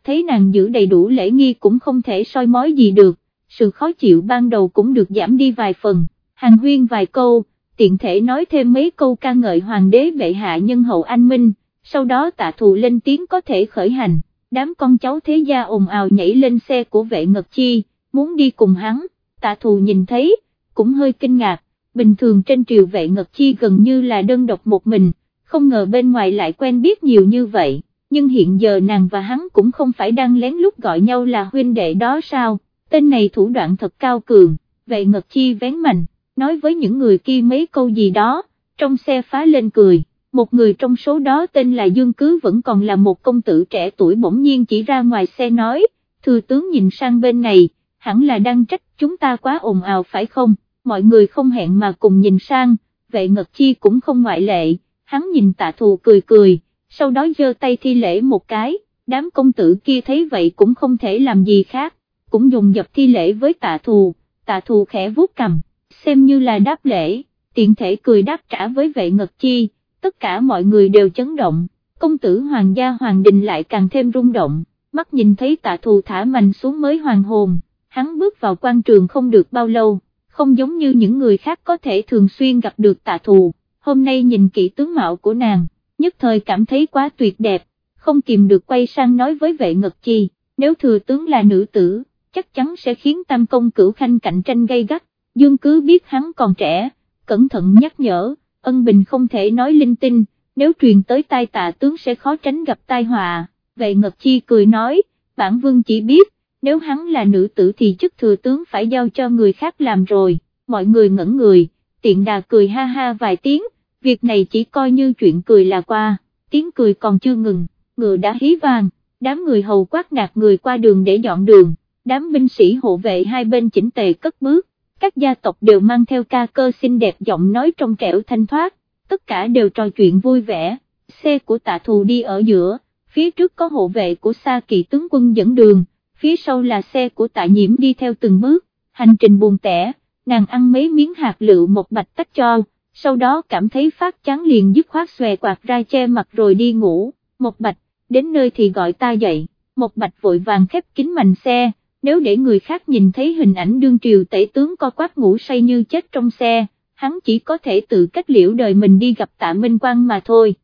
thấy nàng giữ đầy đủ lễ nghi cũng không thể soi mói gì được, sự khó chịu ban đầu cũng được giảm đi vài phần, hàng huyên vài câu, tiện thể nói thêm mấy câu ca ngợi hoàng đế bệ hạ nhân hậu anh minh, sau đó tạ thù lên tiếng có thể khởi hành, đám con cháu thế gia ồn ào nhảy lên xe của vệ ngật chi, muốn đi cùng hắn, tạ thù nhìn thấy, cũng hơi kinh ngạc, bình thường trên triều vệ ngật chi gần như là đơn độc một mình, không ngờ bên ngoài lại quen biết nhiều như vậy nhưng hiện giờ nàng và hắn cũng không phải đang lén lút gọi nhau là huynh đệ đó sao, tên này thủ đoạn thật cao cường, vệ ngật chi vén mạnh, nói với những người kia mấy câu gì đó, trong xe phá lên cười, một người trong số đó tên là Dương Cứ vẫn còn là một công tử trẻ tuổi bỗng nhiên chỉ ra ngoài xe nói, thừa tướng nhìn sang bên này, hẳn là đang trách chúng ta quá ồn ào phải không, mọi người không hẹn mà cùng nhìn sang, vệ ngật chi cũng không ngoại lệ, hắn nhìn tạ thù cười cười sau đó giơ tay thi lễ một cái, đám công tử kia thấy vậy cũng không thể làm gì khác, cũng dùng dập thi lễ với tạ thù, tạ thù khẽ vuốt cầm, xem như là đáp lễ, tiện thể cười đáp trả với vệ ngật chi, tất cả mọi người đều chấn động, công tử hoàng gia hoàng đình lại càng thêm rung động, mắt nhìn thấy tạ thù thả mạnh xuống mới hoàng hồn, hắn bước vào quan trường không được bao lâu, không giống như những người khác có thể thường xuyên gặp được tạ thù, hôm nay nhìn kỹ tướng mạo của nàng nhất thời cảm thấy quá tuyệt đẹp, không kìm được quay sang nói với vệ ngật chi, nếu thừa tướng là nữ tử, chắc chắn sẽ khiến tam công cửu khanh cạnh tranh gay gắt, dương cứ biết hắn còn trẻ, cẩn thận nhắc nhở, ân bình không thể nói linh tinh, nếu truyền tới tai tạ tướng sẽ khó tránh gặp tai họa, vệ ngật chi cười nói, bản vương chỉ biết, nếu hắn là nữ tử thì chức thừa tướng phải giao cho người khác làm rồi, mọi người ngẩn người, tiện đà cười ha ha vài tiếng, việc này chỉ coi như chuyện cười là qua, tiếng cười còn chưa ngừng, ngựa đã hí vang, đám người hầu quát nạt người qua đường để dọn đường, đám binh sĩ hộ vệ hai bên chỉnh tề cất bước, các gia tộc đều mang theo ca cơ xinh đẹp giọng nói trong trẻo thanh thoát, tất cả đều trò chuyện vui vẻ, xe của tạ thù đi ở giữa, phía trước có hộ vệ của Sa Kỳ tướng quân dẫn đường, phía sau là xe của tạ nhiễm đi theo từng bước, hành trình buồn tẻ, nàng ăn mấy miếng hạt lựu một bạch tách cho, sau đó cảm thấy phát chán liền dứt khoát xòe quạt ra che mặt rồi đi ngủ, một bạch, đến nơi thì gọi ta dậy, một bạch vội vàng khép kín mành xe, nếu để người khác nhìn thấy hình ảnh đương triều tể tướng co quắp ngủ say như chết trong xe, hắn chỉ có thể tự cách liễu đời mình đi gặp tạ Minh Quang mà thôi.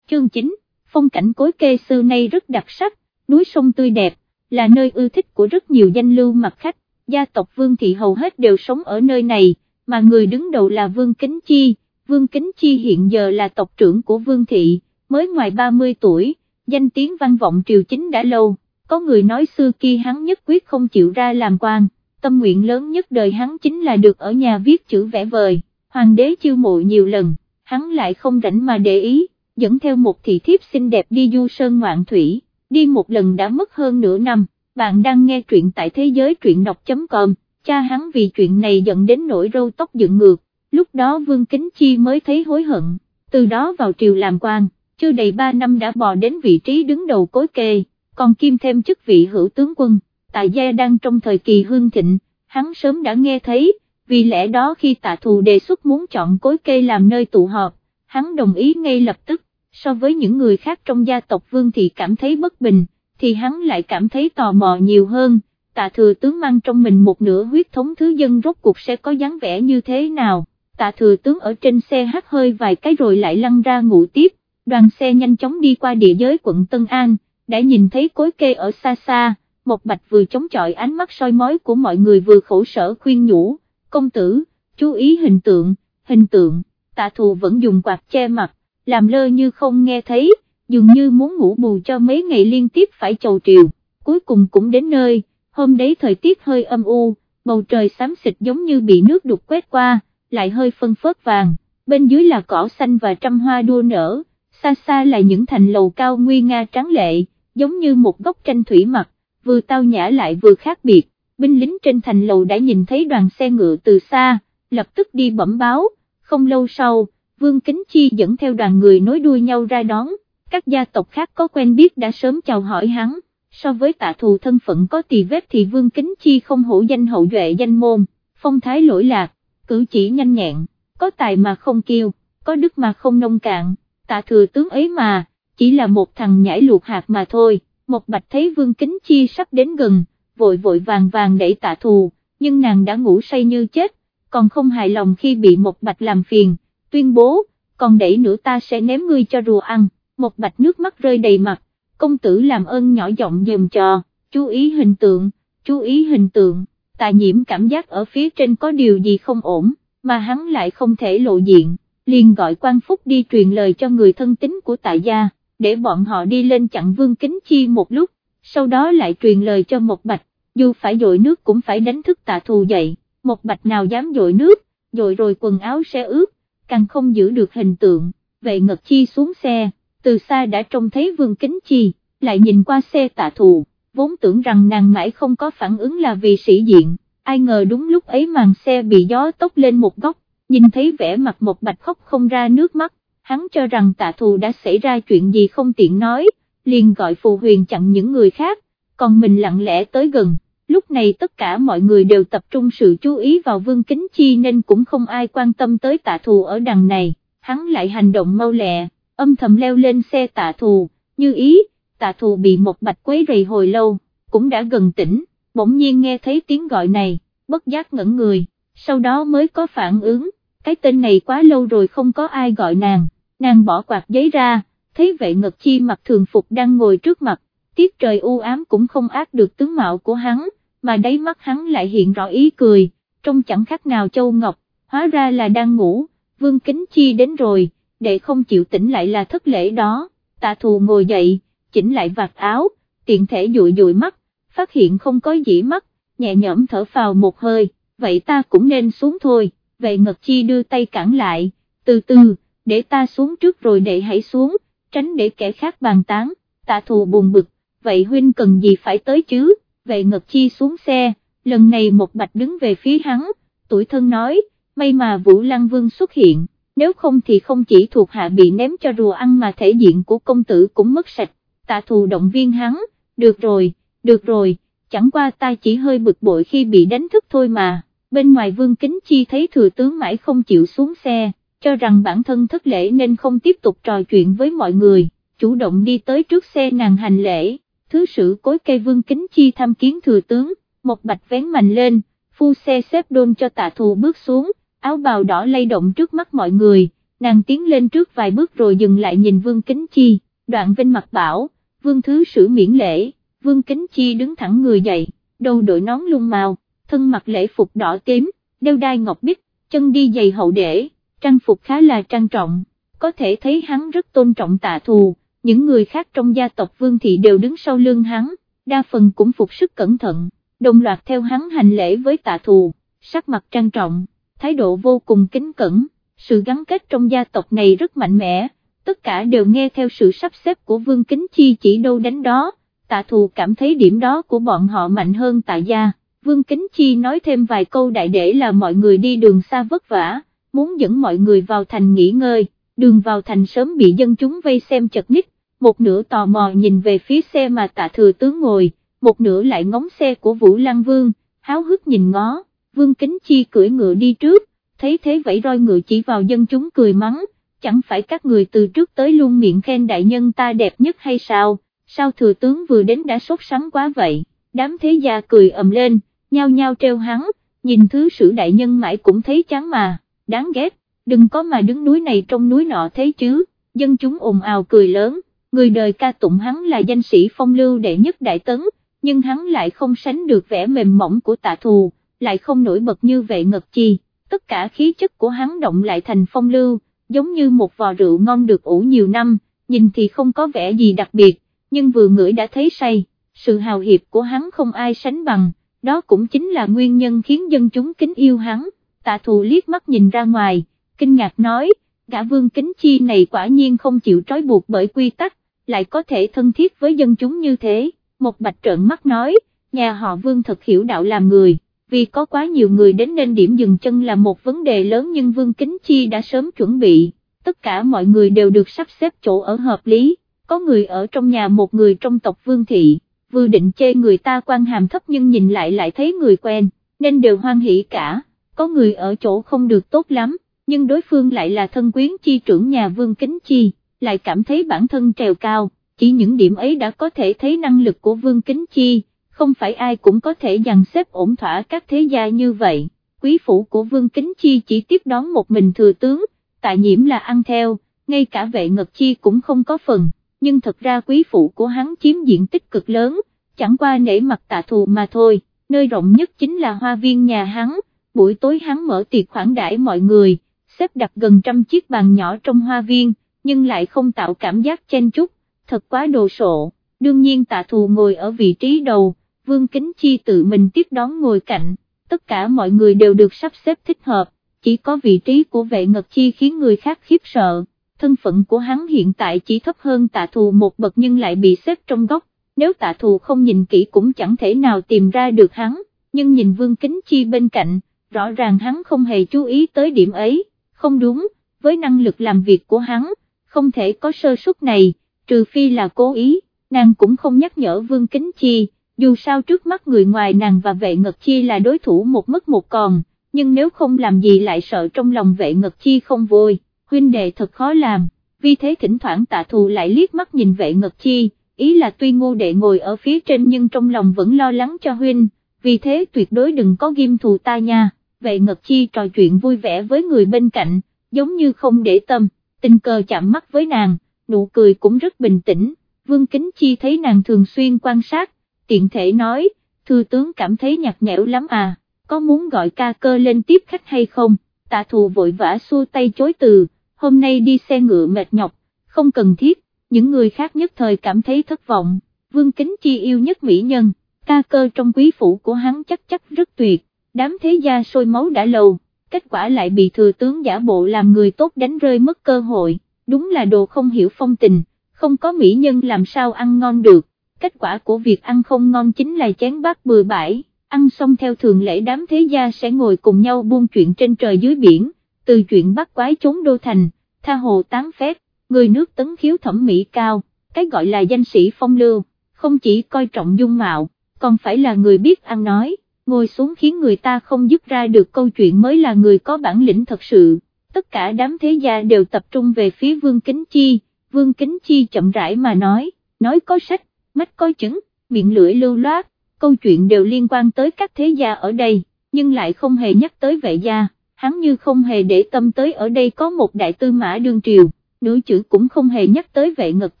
Chương 9, phong cảnh cối kê xưa nay rất đặc sắc, núi sông tươi đẹp, là nơi ưa thích của rất nhiều danh lưu mặt khách, gia tộc Vương Thị hầu hết đều sống ở nơi này, mà người đứng đầu là Vương Kính Chi, Vương Kính Chi hiện giờ là tộc trưởng của Vương Thị, mới ngoài 30 tuổi, danh tiếng văn vọng triều chính đã lâu, có người nói xưa kia hắn nhất quyết không chịu ra làm quan, tâm nguyện lớn nhất đời hắn chính là được ở nhà viết chữ vẽ vời, hoàng đế chiêu mộ nhiều lần, hắn lại không rảnh mà để ý, dẫn theo một thị thiếp xinh đẹp đi du sơn ngoạn thủy, đi một lần đã mất hơn nửa năm, bạn đang nghe truyện tại thế giới truyện đọc.com, cha hắn vì chuyện này dẫn đến nỗi râu tóc dựng ngược, lúc đó Vương Kính Chi mới thấy hối hận, từ đó vào triều làm quan, chưa đầy 3 năm đã bò đến vị trí đứng đầu cối kê, còn kim thêm chức vị hữu tướng quân, tại gia đang trong thời kỳ hương thịnh, hắn sớm đã nghe thấy, vì lẽ đó khi tạ thù đề xuất muốn chọn cối kê làm nơi tụ họp, hắn đồng ý ngay lập tức, so với những người khác trong gia tộc vương thì cảm thấy bất bình, thì hắn lại cảm thấy tò mò nhiều hơn, tạ thừa tướng mang trong mình một nửa huyết thống thứ dân rốt cuộc sẽ có dáng vẻ như thế nào, tạ thừa tướng ở trên xe hát hơi vài cái rồi lại lăn ra ngủ tiếp, đoàn xe nhanh chóng đi qua địa giới quận Tân An, đã nhìn thấy cối kê ở xa xa, một bạch vừa chống chọi ánh mắt soi mói của mọi người vừa khổ sở khuyên nhủ, công tử, chú ý hình tượng, hình tượng, tạ thù vẫn dùng quạt che mặt, làm lơ như không nghe thấy, dường như muốn ngủ bù cho mấy ngày liên tiếp phải chầu triều, cuối cùng cũng đến nơi, hôm đấy thời tiết hơi âm u, bầu trời xám xịt giống như bị nước đục quét qua, lại hơi phân phớt vàng, bên dưới là cỏ xanh và trăm hoa đua nở, xa xa là những thành lầu cao nguy nga trắng lệ, giống như một góc tranh thủy mặc, vừa tao nhã lại vừa khác biệt, binh lính trên thành lầu đã nhìn thấy đoàn xe ngựa từ xa, lập tức đi bẩm báo, không lâu sau, Vương Kính Chi dẫn theo đoàn người nối đuôi nhau ra đón, các gia tộc khác có quen biết đã sớm chào hỏi hắn, so với tạ thù thân phận có tỳ vết thì Vương Kính Chi không hổ danh hậu duệ danh môn, phong thái lỗi lạc, cử chỉ nhanh nhẹn, có tài mà không kiêu, có đức mà không nông cạn, tạ thừa tướng ấy mà, chỉ là một thằng nhảy luộc hạt mà thôi, một bạch thấy Vương Kính Chi sắp đến gần, vội vội vàng vàng đẩy tạ thù, nhưng nàng đã ngủ say như chết, còn không hài lòng khi bị một bạch làm phiền tuyên bố, còn đẩy nữa ta sẽ ném ngươi cho rùa ăn, một bạch nước mắt rơi đầy mặt, công tử làm ơn nhỏ giọng dùm cho, chú ý hình tượng, chú ý hình tượng, tà nhiễm cảm giác ở phía trên có điều gì không ổn, mà hắn lại không thể lộ diện, liền gọi quan phúc đi truyền lời cho người thân tín của tạ gia, để bọn họ đi lên chặn vương kính chi một lúc, sau đó lại truyền lời cho một bạch, dù phải dội nước cũng phải đánh thức tạ thù dậy, một bạch nào dám dội nước, dội rồi quần áo sẽ ướt, càng không giữ được hình tượng, vậy ngật chi xuống xe, từ xa đã trông thấy vương kính chi, lại nhìn qua xe tạ thù, vốn tưởng rằng nàng mãi không có phản ứng là vì sĩ diện, ai ngờ đúng lúc ấy màn xe bị gió tốc lên một góc, nhìn thấy vẻ mặt một bạch khóc không ra nước mắt, hắn cho rằng tạ thù đã xảy ra chuyện gì không tiện nói, liền gọi phù huyền chặn những người khác, còn mình lặng lẽ tới gần lúc này tất cả mọi người đều tập trung sự chú ý vào Vương Kính Chi nên cũng không ai quan tâm tới tạ thù ở đằng này, hắn lại hành động mau lẹ, âm thầm leo lên xe tạ thù, như ý, tạ thù bị một bạch quấy rầy hồi lâu, cũng đã gần tỉnh, bỗng nhiên nghe thấy tiếng gọi này, bất giác ngẩn người, sau đó mới có phản ứng, cái tên này quá lâu rồi không có ai gọi nàng, nàng bỏ quạt giấy ra, thấy vệ ngật chi mặc thường phục đang ngồi trước mặt, tiết trời u ám cũng không ác được tướng mạo của hắn, mà đáy mắt hắn lại hiện rõ ý cười, trông chẳng khác nào châu ngọc, hóa ra là đang ngủ, vương kính chi đến rồi, để không chịu tỉnh lại là thất lễ đó, tạ thù ngồi dậy, chỉnh lại vạt áo, tiện thể dụi dụi mắt, phát hiện không có dĩ mắt, nhẹ nhõm thở phào một hơi, vậy ta cũng nên xuống thôi, vậy ngật chi đưa tay cản lại, từ từ, để ta xuống trước rồi đệ hãy xuống, tránh để kẻ khác bàn tán, tạ thù buồn bực, vậy huynh cần gì phải tới chứ? vệ ngật chi xuống xe, lần này một bạch đứng về phía hắn, tuổi thân nói, may mà Vũ Lăng Vương xuất hiện, nếu không thì không chỉ thuộc hạ bị ném cho rùa ăn mà thể diện của công tử cũng mất sạch, tạ thù động viên hắn, được rồi, được rồi, chẳng qua ta chỉ hơi bực bội khi bị đánh thức thôi mà, bên ngoài Vương Kính Chi thấy thừa tướng mãi không chịu xuống xe, cho rằng bản thân thất lễ nên không tiếp tục trò chuyện với mọi người, chủ động đi tới trước xe nàng hành lễ. Thứ sử cối cây vương kính chi tham kiến thừa tướng, một bạch vén mạnh lên, phu xe xếp đôn cho tạ thù bước xuống, áo bào đỏ lay động trước mắt mọi người, nàng tiến lên trước vài bước rồi dừng lại nhìn Vương Kính Chi, đoạn vinh mặt bảo, Vương Thứ Sử miễn lễ, Vương Kính Chi đứng thẳng người dậy, đầu đội nón lung màu, thân mặc lễ phục đỏ tím, đeo đai ngọc bích, chân đi giày hậu để, trang phục khá là trang trọng, có thể thấy hắn rất tôn trọng tạ thù, những người khác trong gia tộc Vương Thị đều đứng sau lưng hắn, đa phần cũng phục sức cẩn thận, đồng loạt theo hắn hành lễ với tạ thù, sắc mặt trang trọng, thái độ vô cùng kính cẩn, sự gắn kết trong gia tộc này rất mạnh mẽ, tất cả đều nghe theo sự sắp xếp của Vương Kính Chi chỉ đâu đánh đó, tạ thù cảm thấy điểm đó của bọn họ mạnh hơn tạ gia. Vương Kính Chi nói thêm vài câu đại để là mọi người đi đường xa vất vả, muốn dẫn mọi người vào thành nghỉ ngơi, đường vào thành sớm bị dân chúng vây xem chật ních, một nửa tò mò nhìn về phía xe mà tạ thừa tướng ngồi, một nửa lại ngóng xe của Vũ Lăng Vương, háo hức nhìn ngó, Vương Kính Chi cưỡi ngựa đi trước, thấy thế vẫy roi ngựa chỉ vào dân chúng cười mắng, chẳng phải các người từ trước tới luôn miệng khen đại nhân ta đẹp nhất hay sao, sao thừa tướng vừa đến đã sốt sắng quá vậy, đám thế gia cười ầm lên, nhao nhao treo hắn, nhìn thứ sử đại nhân mãi cũng thấy chán mà, đáng ghét, đừng có mà đứng núi này trong núi nọ thế chứ, dân chúng ồn ào cười lớn, người đời ca tụng hắn là danh sĩ phong lưu đệ nhất đại tấn, nhưng hắn lại không sánh được vẻ mềm mỏng của tạ thù, lại không nổi bật như vệ ngật chi, tất cả khí chất của hắn động lại thành phong lưu, giống như một vò rượu ngon được ủ nhiều năm, nhìn thì không có vẻ gì đặc biệt, nhưng vừa ngửi đã thấy say, sự hào hiệp của hắn không ai sánh bằng, đó cũng chính là nguyên nhân khiến dân chúng kính yêu hắn, tạ thù liếc mắt nhìn ra ngoài, kinh ngạc nói, gã vương kính chi này quả nhiên không chịu trói buộc bởi quy tắc, lại có thể thân thiết với dân chúng như thế, một bạch trợn mắt nói, nhà họ vương thật hiểu đạo làm người, vì có quá nhiều người đến nên điểm dừng chân là một vấn đề lớn nhưng vương kính chi đã sớm chuẩn bị, tất cả mọi người đều được sắp xếp chỗ ở hợp lý, có người ở trong nhà một người trong tộc vương thị. Vừa định chê người ta quan hàm thấp nhưng nhìn lại lại thấy người quen, nên đều hoan hỷ cả, có người ở chỗ không được tốt lắm, nhưng đối phương lại là thân quyến chi trưởng nhà vương kính chi, lại cảm thấy bản thân trèo cao, chỉ những điểm ấy đã có thể thấy năng lực của vương kính chi, không phải ai cũng có thể dàn xếp ổn thỏa các thế gia như vậy, quý phủ của vương kính chi chỉ tiếp đón một mình thừa tướng, tại nhiễm là ăn theo, ngay cả vệ ngật chi cũng không có phần. Nhưng thật ra quý phụ của hắn chiếm diện tích cực lớn, chẳng qua nể mặt tạ thù mà thôi, nơi rộng nhất chính là hoa viên nhà hắn, buổi tối hắn mở tiệc khoản đãi mọi người, xếp đặt gần trăm chiếc bàn nhỏ trong hoa viên, nhưng lại không tạo cảm giác chen chúc, thật quá đồ sộ, đương nhiên tạ thù ngồi ở vị trí đầu, vương kính chi tự mình tiếp đón ngồi cạnh, tất cả mọi người đều được sắp xếp thích hợp, chỉ có vị trí của vệ ngật chi khiến người khác khiếp sợ. Thân phận của hắn hiện tại chỉ thấp hơn tạ thù một bậc nhưng lại bị xếp trong góc, nếu tạ thù không nhìn kỹ cũng chẳng thể nào tìm ra được hắn, nhưng nhìn vương kính chi bên cạnh, rõ ràng hắn không hề chú ý tới điểm ấy, không đúng, với năng lực làm việc của hắn, không thể có sơ suất này, trừ phi là cố ý, nàng cũng không nhắc nhở vương kính chi, dù sao trước mắt người ngoài nàng và vệ ngật chi là đối thủ một mất một còn, nhưng nếu không làm gì lại sợ trong lòng vệ ngật chi không vui huynh đệ thật khó làm, vì thế thỉnh thoảng tạ thù lại liếc mắt nhìn vệ ngật chi, ý là tuy ngô đệ ngồi ở phía trên nhưng trong lòng vẫn lo lắng cho huynh, vì thế tuyệt đối đừng có ghim thù ta nha, vệ ngật chi trò chuyện vui vẻ với người bên cạnh, giống như không để tâm, tình cờ chạm mắt với nàng, nụ cười cũng rất bình tĩnh, vương kính chi thấy nàng thường xuyên quan sát, tiện thể nói, thư tướng cảm thấy nhạt nhẽo lắm à, có muốn gọi ca cơ lên tiếp khách hay không, tạ thù vội vã xua tay chối từ hôm nay đi xe ngựa mệt nhọc, không cần thiết, những người khác nhất thời cảm thấy thất vọng, vương kính chi yêu nhất mỹ nhân, ca cơ trong quý phủ của hắn chắc chắc rất tuyệt, đám thế gia sôi máu đã lâu, kết quả lại bị thừa tướng giả bộ làm người tốt đánh rơi mất cơ hội, đúng là đồ không hiểu phong tình, không có mỹ nhân làm sao ăn ngon được, kết quả của việc ăn không ngon chính là chén bát bừa bãi, ăn xong theo thường lễ đám thế gia sẽ ngồi cùng nhau buôn chuyện trên trời dưới biển. Từ chuyện bắt quái trốn đô thành, tha hồ tán phép, người nước tấn khiếu thẩm mỹ cao, cái gọi là danh sĩ phong lưu, không chỉ coi trọng dung mạo, còn phải là người biết ăn nói, ngồi xuống khiến người ta không dứt ra được câu chuyện mới là người có bản lĩnh thật sự, tất cả đám thế gia đều tập trung về phía Vương Kính Chi, Vương Kính Chi chậm rãi mà nói, nói có sách, mắt coi chứng, miệng lưỡi lưu loát, câu chuyện đều liên quan tới các thế gia ở đây, nhưng lại không hề nhắc tới vệ gia hắn như không hề để tâm tới ở đây có một đại tư mã đương triều, nữ chữ cũng không hề nhắc tới vệ ngật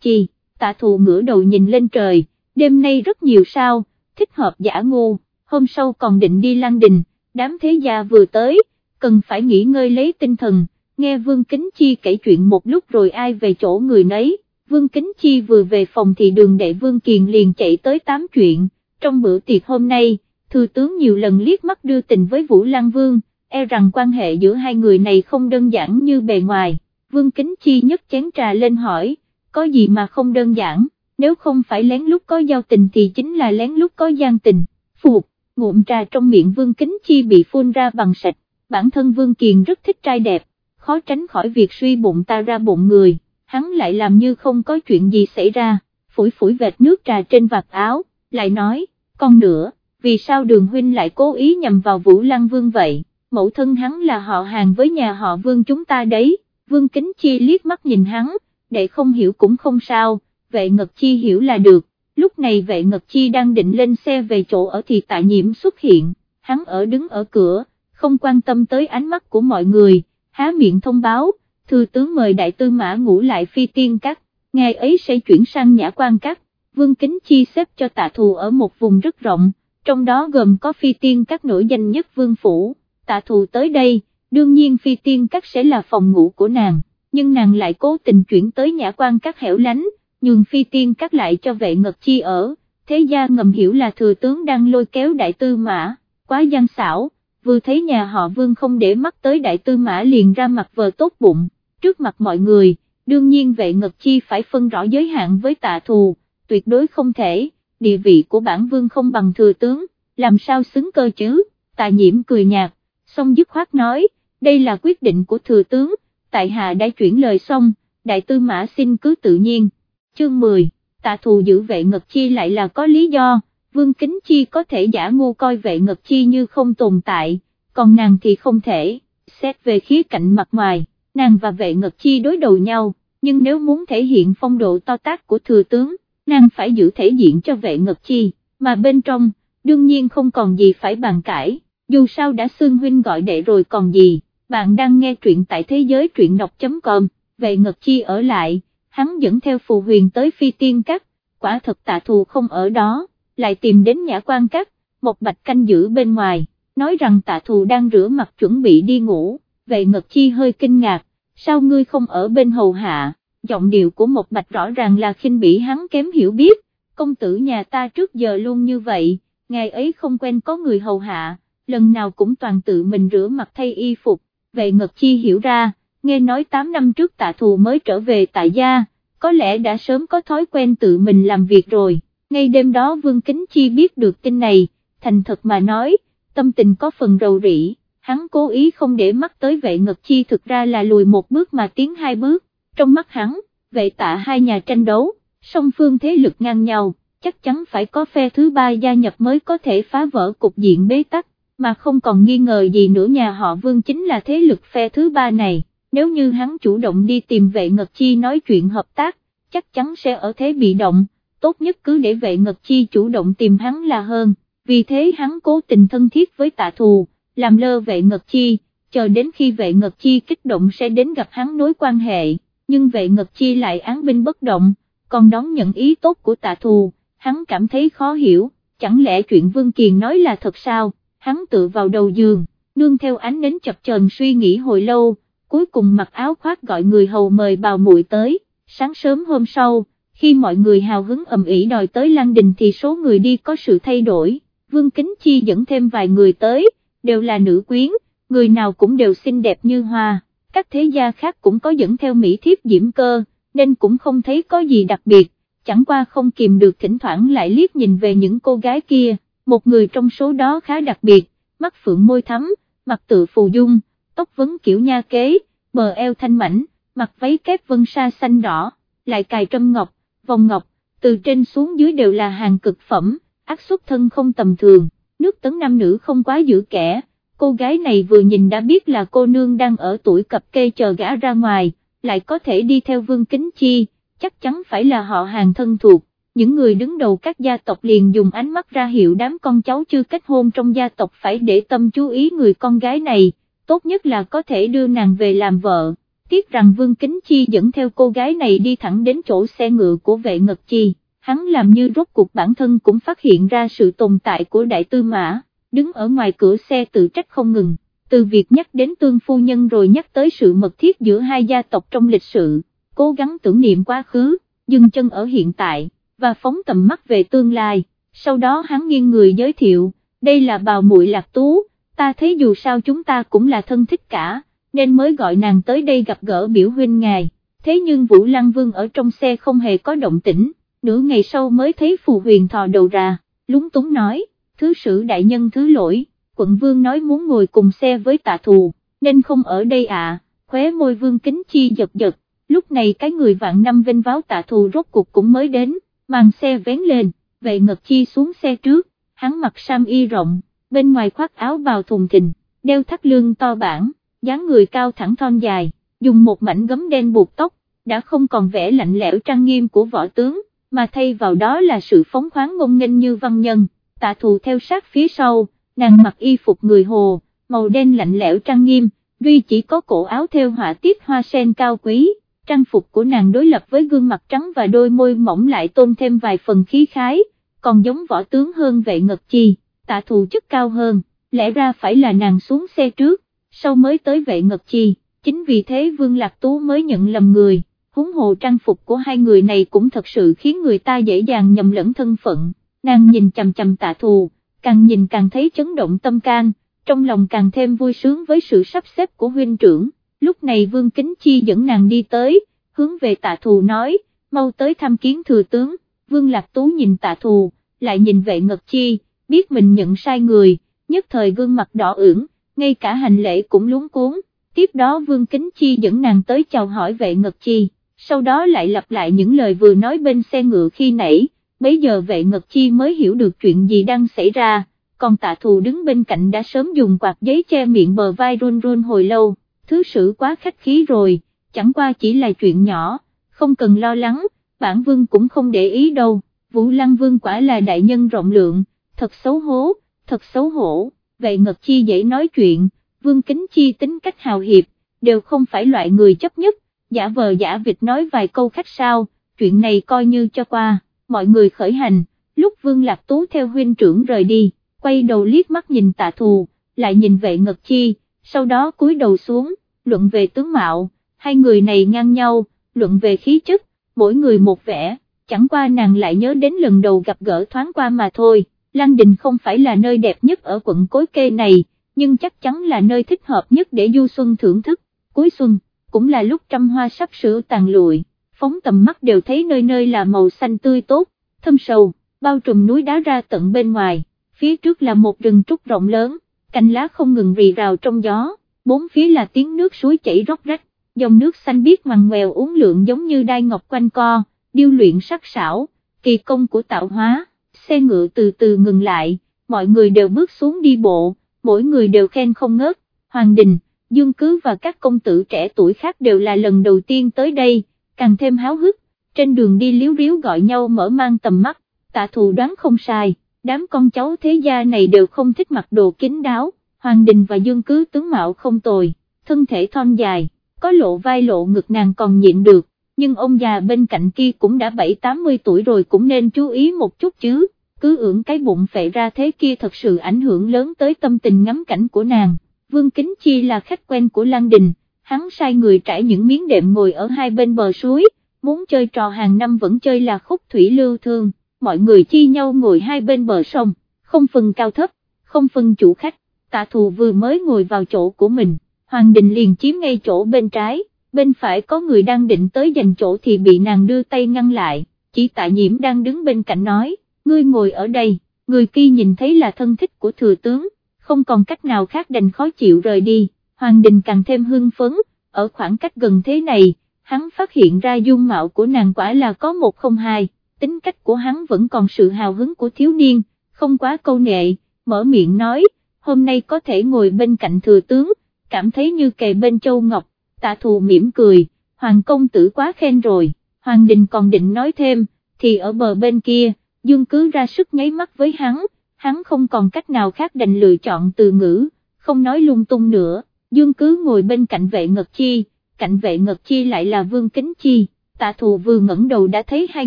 chi, tạ thù ngửa đầu nhìn lên trời, đêm nay rất nhiều sao, thích hợp giả ngu, hôm sau còn định đi Lan Đình, đám thế gia vừa tới, cần phải nghỉ ngơi lấy tinh thần, nghe Vương Kính Chi kể chuyện một lúc rồi ai về chỗ người nấy, Vương Kính Chi vừa về phòng thì đường đệ Vương Kiền liền chạy tới tám chuyện, trong bữa tiệc hôm nay, thư tướng nhiều lần liếc mắt đưa tình với Vũ Lăng Vương, e rằng quan hệ giữa hai người này không đơn giản như bề ngoài, Vương Kính Chi nhấc chén trà lên hỏi, có gì mà không đơn giản, nếu không phải lén lút có giao tình thì chính là lén lút có gian tình, phục, ngụm trà trong miệng Vương Kính Chi bị phun ra bằng sạch, bản thân Vương Kiền rất thích trai đẹp, khó tránh khỏi việc suy bụng ta ra bụng người, hắn lại làm như không có chuyện gì xảy ra, phủi phủi vệt nước trà trên vạt áo, lại nói, con nữa, vì sao đường huynh lại cố ý nhầm vào Vũ Lăng Vương vậy, mẫu thân hắn là họ hàng với nhà họ Vương chúng ta đấy, Vương Kính Chi liếc mắt nhìn hắn, để không hiểu cũng không sao, vệ ngật chi hiểu là được, lúc này vệ ngật chi đang định lên xe về chỗ ở thì tạ nhiễm xuất hiện, hắn ở đứng ở cửa, không quan tâm tới ánh mắt của mọi người, há miệng thông báo, thư tướng mời đại tư mã ngủ lại phi tiên cắt, ngày ấy sẽ chuyển sang nhã quan cắt, vương kính chi xếp cho tạ thù ở một vùng rất rộng, trong đó gồm có phi tiên các nổi danh nhất vương phủ, tạ thù tới đây, đương nhiên phi tiên các sẽ là phòng ngủ của nàng, nhưng nàng lại cố tình chuyển tới nhã quan các hẻo lánh, nhường phi tiên các lại cho vệ ngật chi ở, thế gia ngầm hiểu là thừa tướng đang lôi kéo đại tư mã, quá gian xảo, vừa thấy nhà họ vương không để mắt tới đại tư mã liền ra mặt vờ tốt bụng, trước mặt mọi người, đương nhiên vệ ngật chi phải phân rõ giới hạn với tạ thù, tuyệt đối không thể, địa vị của bản vương không bằng thừa tướng, làm sao xứng cơ chứ, tạ nhiễm cười nhạt, xong dứt khoát nói, đây là quyết định của thừa tướng, tại hạ đã chuyển lời xong, đại tư mã xin cứ tự nhiên, chương 10, tạ thù giữ vệ ngật chi lại là có lý do, vương kính chi có thể giả ngu coi vệ ngật chi như không tồn tại, còn nàng thì không thể, xét về khía cạnh mặt ngoài, nàng và vệ ngật chi đối đầu nhau, nhưng nếu muốn thể hiện phong độ to tác của thừa tướng, nàng phải giữ thể diện cho vệ ngật chi, mà bên trong, đương nhiên không còn gì phải bàn cãi, dù sao đã xương huynh gọi đệ rồi còn gì, bạn đang nghe truyện tại thế giới truyện đọc.com, vệ ngật chi ở lại, hắn dẫn theo phù huyền tới phi tiên cắt, quả thật tạ thù không ở đó, lại tìm đến nhã quan cắt, một bạch canh giữ bên ngoài, nói rằng tạ thù đang rửa mặt chuẩn bị đi ngủ, vệ ngật chi hơi kinh ngạc, sao ngươi không ở bên hầu hạ, giọng điệu của một bạch rõ ràng là khinh bỉ hắn kém hiểu biết, công tử nhà ta trước giờ luôn như vậy, ngày ấy không quen có người hầu hạ, lần nào cũng toàn tự mình rửa mặt thay y phục, vệ ngật chi hiểu ra, nghe nói 8 năm trước tạ thù mới trở về tại gia, có lẽ đã sớm có thói quen tự mình làm việc rồi, ngay đêm đó Vương Kính Chi biết được tin này, thành thật mà nói, tâm tình có phần rầu rĩ, hắn cố ý không để mắt tới vệ ngật chi thực ra là lùi một bước mà tiến hai bước, trong mắt hắn, vệ tạ hai nhà tranh đấu, song phương thế lực ngang nhau, chắc chắn phải có phe thứ ba gia nhập mới có thể phá vỡ cục diện bế tắc, mà không còn nghi ngờ gì nữa nhà họ Vương chính là thế lực phe thứ ba này, nếu như hắn chủ động đi tìm vệ ngật chi nói chuyện hợp tác, chắc chắn sẽ ở thế bị động, tốt nhất cứ để vệ ngật chi chủ động tìm hắn là hơn, vì thế hắn cố tình thân thiết với tạ thù, làm lơ vệ ngật chi, chờ đến khi vệ ngật chi kích động sẽ đến gặp hắn nối quan hệ, nhưng vệ ngật chi lại án binh bất động, còn đón nhận ý tốt của tạ thù, hắn cảm thấy khó hiểu, chẳng lẽ chuyện Vương Kiền nói là thật sao, hắn tự vào đầu giường, nương theo ánh nến chập chờn suy nghĩ hồi lâu, cuối cùng mặc áo khoác gọi người hầu mời bào muội tới, sáng sớm hôm sau, khi mọi người hào hứng ầm ĩ đòi tới Lan Đình thì số người đi có sự thay đổi, Vương Kính Chi dẫn thêm vài người tới, đều là nữ quyến, người nào cũng đều xinh đẹp như hoa, các thế gia khác cũng có dẫn theo Mỹ thiếp diễm cơ, nên cũng không thấy có gì đặc biệt, chẳng qua không kìm được thỉnh thoảng lại liếc nhìn về những cô gái kia, một người trong số đó khá đặc biệt, mắt phượng môi thắm, mặt tự phù dung, tóc vấn kiểu nha kế, bờ eo thanh mảnh, mặc váy kép vân sa xanh đỏ, lại cài trâm ngọc, vòng ngọc, từ trên xuống dưới đều là hàng cực phẩm, ác xuất thân không tầm thường, nước tấn nam nữ không quá giữ kẻ, cô gái này vừa nhìn đã biết là cô nương đang ở tuổi cập kê chờ gã ra ngoài, lại có thể đi theo vương kính chi, chắc chắn phải là họ hàng thân thuộc. Những người đứng đầu các gia tộc liền dùng ánh mắt ra hiệu đám con cháu chưa kết hôn trong gia tộc phải để tâm chú ý người con gái này, tốt nhất là có thể đưa nàng về làm vợ, tiếc rằng Vương Kính Chi dẫn theo cô gái này đi thẳng đến chỗ xe ngựa của vệ ngật chi, hắn làm như rốt cuộc bản thân cũng phát hiện ra sự tồn tại của đại tư mã, đứng ở ngoài cửa xe tự trách không ngừng, từ việc nhắc đến tương phu nhân rồi nhắc tới sự mật thiết giữa hai gia tộc trong lịch sử, cố gắng tưởng niệm quá khứ, dừng chân ở hiện tại, và phóng tầm mắt về tương lai, sau đó hắn nghiêng người giới thiệu, đây là bào muội lạc tú, ta thấy dù sao chúng ta cũng là thân thích cả, nên mới gọi nàng tới đây gặp gỡ biểu huynh ngài, thế nhưng Vũ Lăng Vương ở trong xe không hề có động tĩnh, nửa ngày sau mới thấy phù huyền thò đầu ra, lúng túng nói, thứ sử đại nhân thứ lỗi, quận vương nói muốn ngồi cùng xe với tạ thù, nên không ở đây ạ, khóe môi vương kính chi giật giật, lúc này cái người vạn năm vinh váo tạ thù rốt cuộc cũng mới đến, màn xe vén lên, vệ ngật chi xuống xe trước, hắn mặc sam y rộng, bên ngoài khoác áo bào thùng thình, đeo thắt lưng to bản, dáng người cao thẳng thon dài, dùng một mảnh gấm đen buộc tóc, đã không còn vẻ lạnh lẽo trang nghiêm của võ tướng, mà thay vào đó là sự phóng khoáng ngông nghênh như văn nhân, tạ thù theo sát phía sau, nàng mặc y phục người hồ, màu đen lạnh lẽo trang nghiêm, duy chỉ có cổ áo theo họa tiết hoa sen cao quý, trang phục của nàng đối lập với gương mặt trắng và đôi môi mỏng lại tôn thêm vài phần khí khái, còn giống võ tướng hơn vệ ngật chi, tạ thù chức cao hơn, lẽ ra phải là nàng xuống xe trước, sau mới tới vệ ngật chi, chính vì thế Vương Lạc Tú mới nhận lầm người, huống hồ trang phục của hai người này cũng thật sự khiến người ta dễ dàng nhầm lẫn thân phận, nàng nhìn chầm chầm tạ thù, càng nhìn càng thấy chấn động tâm can, trong lòng càng thêm vui sướng với sự sắp xếp của huynh trưởng, lúc này Vương Kính Chi dẫn nàng đi tới, hướng về tạ thù nói, mau tới thăm kiến thừa tướng, Vương Lạc Tú nhìn tạ thù, lại nhìn vệ ngật chi, biết mình nhận sai người, nhất thời gương mặt đỏ ửng, ngay cả hành lễ cũng lúng cuốn, tiếp đó Vương Kính Chi dẫn nàng tới chào hỏi vệ ngật chi, sau đó lại lặp lại những lời vừa nói bên xe ngựa khi nãy, bấy giờ vệ ngật chi mới hiểu được chuyện gì đang xảy ra, còn tạ thù đứng bên cạnh đã sớm dùng quạt giấy che miệng bờ vai run run hồi lâu, thứ sử quá khách khí rồi, chẳng qua chỉ là chuyện nhỏ, không cần lo lắng, bản vương cũng không để ý đâu, Vũ Lăng Vương quả là đại nhân rộng lượng, thật xấu hố, thật xấu hổ, vậy Ngật Chi dễ nói chuyện, Vương Kính Chi tính cách hào hiệp, đều không phải loại người chấp nhất, giả vờ giả vịt nói vài câu khách sao, chuyện này coi như cho qua, mọi người khởi hành, lúc Vương Lạc Tú theo huynh trưởng rời đi, quay đầu liếc mắt nhìn tạ thù, lại nhìn vệ Ngật Chi, sau đó cúi đầu xuống, luận về tướng mạo, hai người này ngang nhau, luận về khí chất, mỗi người một vẻ, chẳng qua nàng lại nhớ đến lần đầu gặp gỡ thoáng qua mà thôi, Lăng Đình không phải là nơi đẹp nhất ở quận Cối Kê này, nhưng chắc chắn là nơi thích hợp nhất để du xuân thưởng thức, cuối xuân, cũng là lúc trăm hoa sắp sửa tàn lụi, phóng tầm mắt đều thấy nơi nơi là màu xanh tươi tốt, thâm sâu, bao trùm núi đá ra tận bên ngoài, phía trước là một rừng trúc rộng lớn, cành lá không ngừng rì rào trong gió, bốn phía là tiếng nước suối chảy róc rách, dòng nước xanh biếc ngoằn ngoèo uốn lượn giống như đai ngọc quanh co, điêu luyện sắc sảo, kỳ công của tạo hóa, xe ngựa từ từ ngừng lại, mọi người đều bước xuống đi bộ, mỗi người đều khen không ngớt, Hoàng Đình, Dương Cứ và các công tử trẻ tuổi khác đều là lần đầu tiên tới đây, càng thêm háo hức, trên đường đi liếu riếu gọi nhau mở mang tầm mắt, tạ thù đoán không sai, đám con cháu thế gia này đều không thích mặc đồ kín đáo, Hoàng Đình và Dương Cứ tướng mạo không tồi, thân thể thon dài, có lộ vai lộ ngực nàng còn nhịn được, nhưng ông già bên cạnh kia cũng đã 7-80 tuổi rồi cũng nên chú ý một chút chứ, cứ ưỡng cái bụng phệ ra thế kia thật sự ảnh hưởng lớn tới tâm tình ngắm cảnh của nàng. Vương Kính Chi là khách quen của Lan Đình, hắn sai người trải những miếng đệm ngồi ở hai bên bờ suối, muốn chơi trò hàng năm vẫn chơi là khúc thủy lưu thương, mọi người chi nhau ngồi hai bên bờ sông, không phân cao thấp, không phân chủ khách, tạ thù vừa mới ngồi vào chỗ của mình, Hoàng Đình liền chiếm ngay chỗ bên trái bên phải có người đang định tới giành chỗ thì bị nàng đưa tay ngăn lại, chỉ tạ nhiễm đang đứng bên cạnh nói, ngươi ngồi ở đây, người kia nhìn thấy là thân thích của thừa tướng, không còn cách nào khác đành khó chịu rời đi, Hoàng Đình càng thêm hưng phấn, ở khoảng cách gần thế này, hắn phát hiện ra dung mạo của nàng quả là có một không hai, tính cách của hắn vẫn còn sự hào hứng của thiếu niên, không quá câu nệ, mở miệng nói, hôm nay có thể ngồi bên cạnh thừa tướng, cảm thấy như kề bên châu Ngọc, tạ thù mỉm cười, hoàng công tử quá khen rồi, hoàng đình còn định nói thêm, thì ở bờ bên kia, dương cứ ra sức nháy mắt với hắn, hắn không còn cách nào khác đành lựa chọn từ ngữ, không nói lung tung nữa, Dương cứ ngồi bên cạnh vệ ngật chi, cạnh vệ ngật chi lại là vương kính chi, tạ thù vừa ngẩng đầu đã thấy hai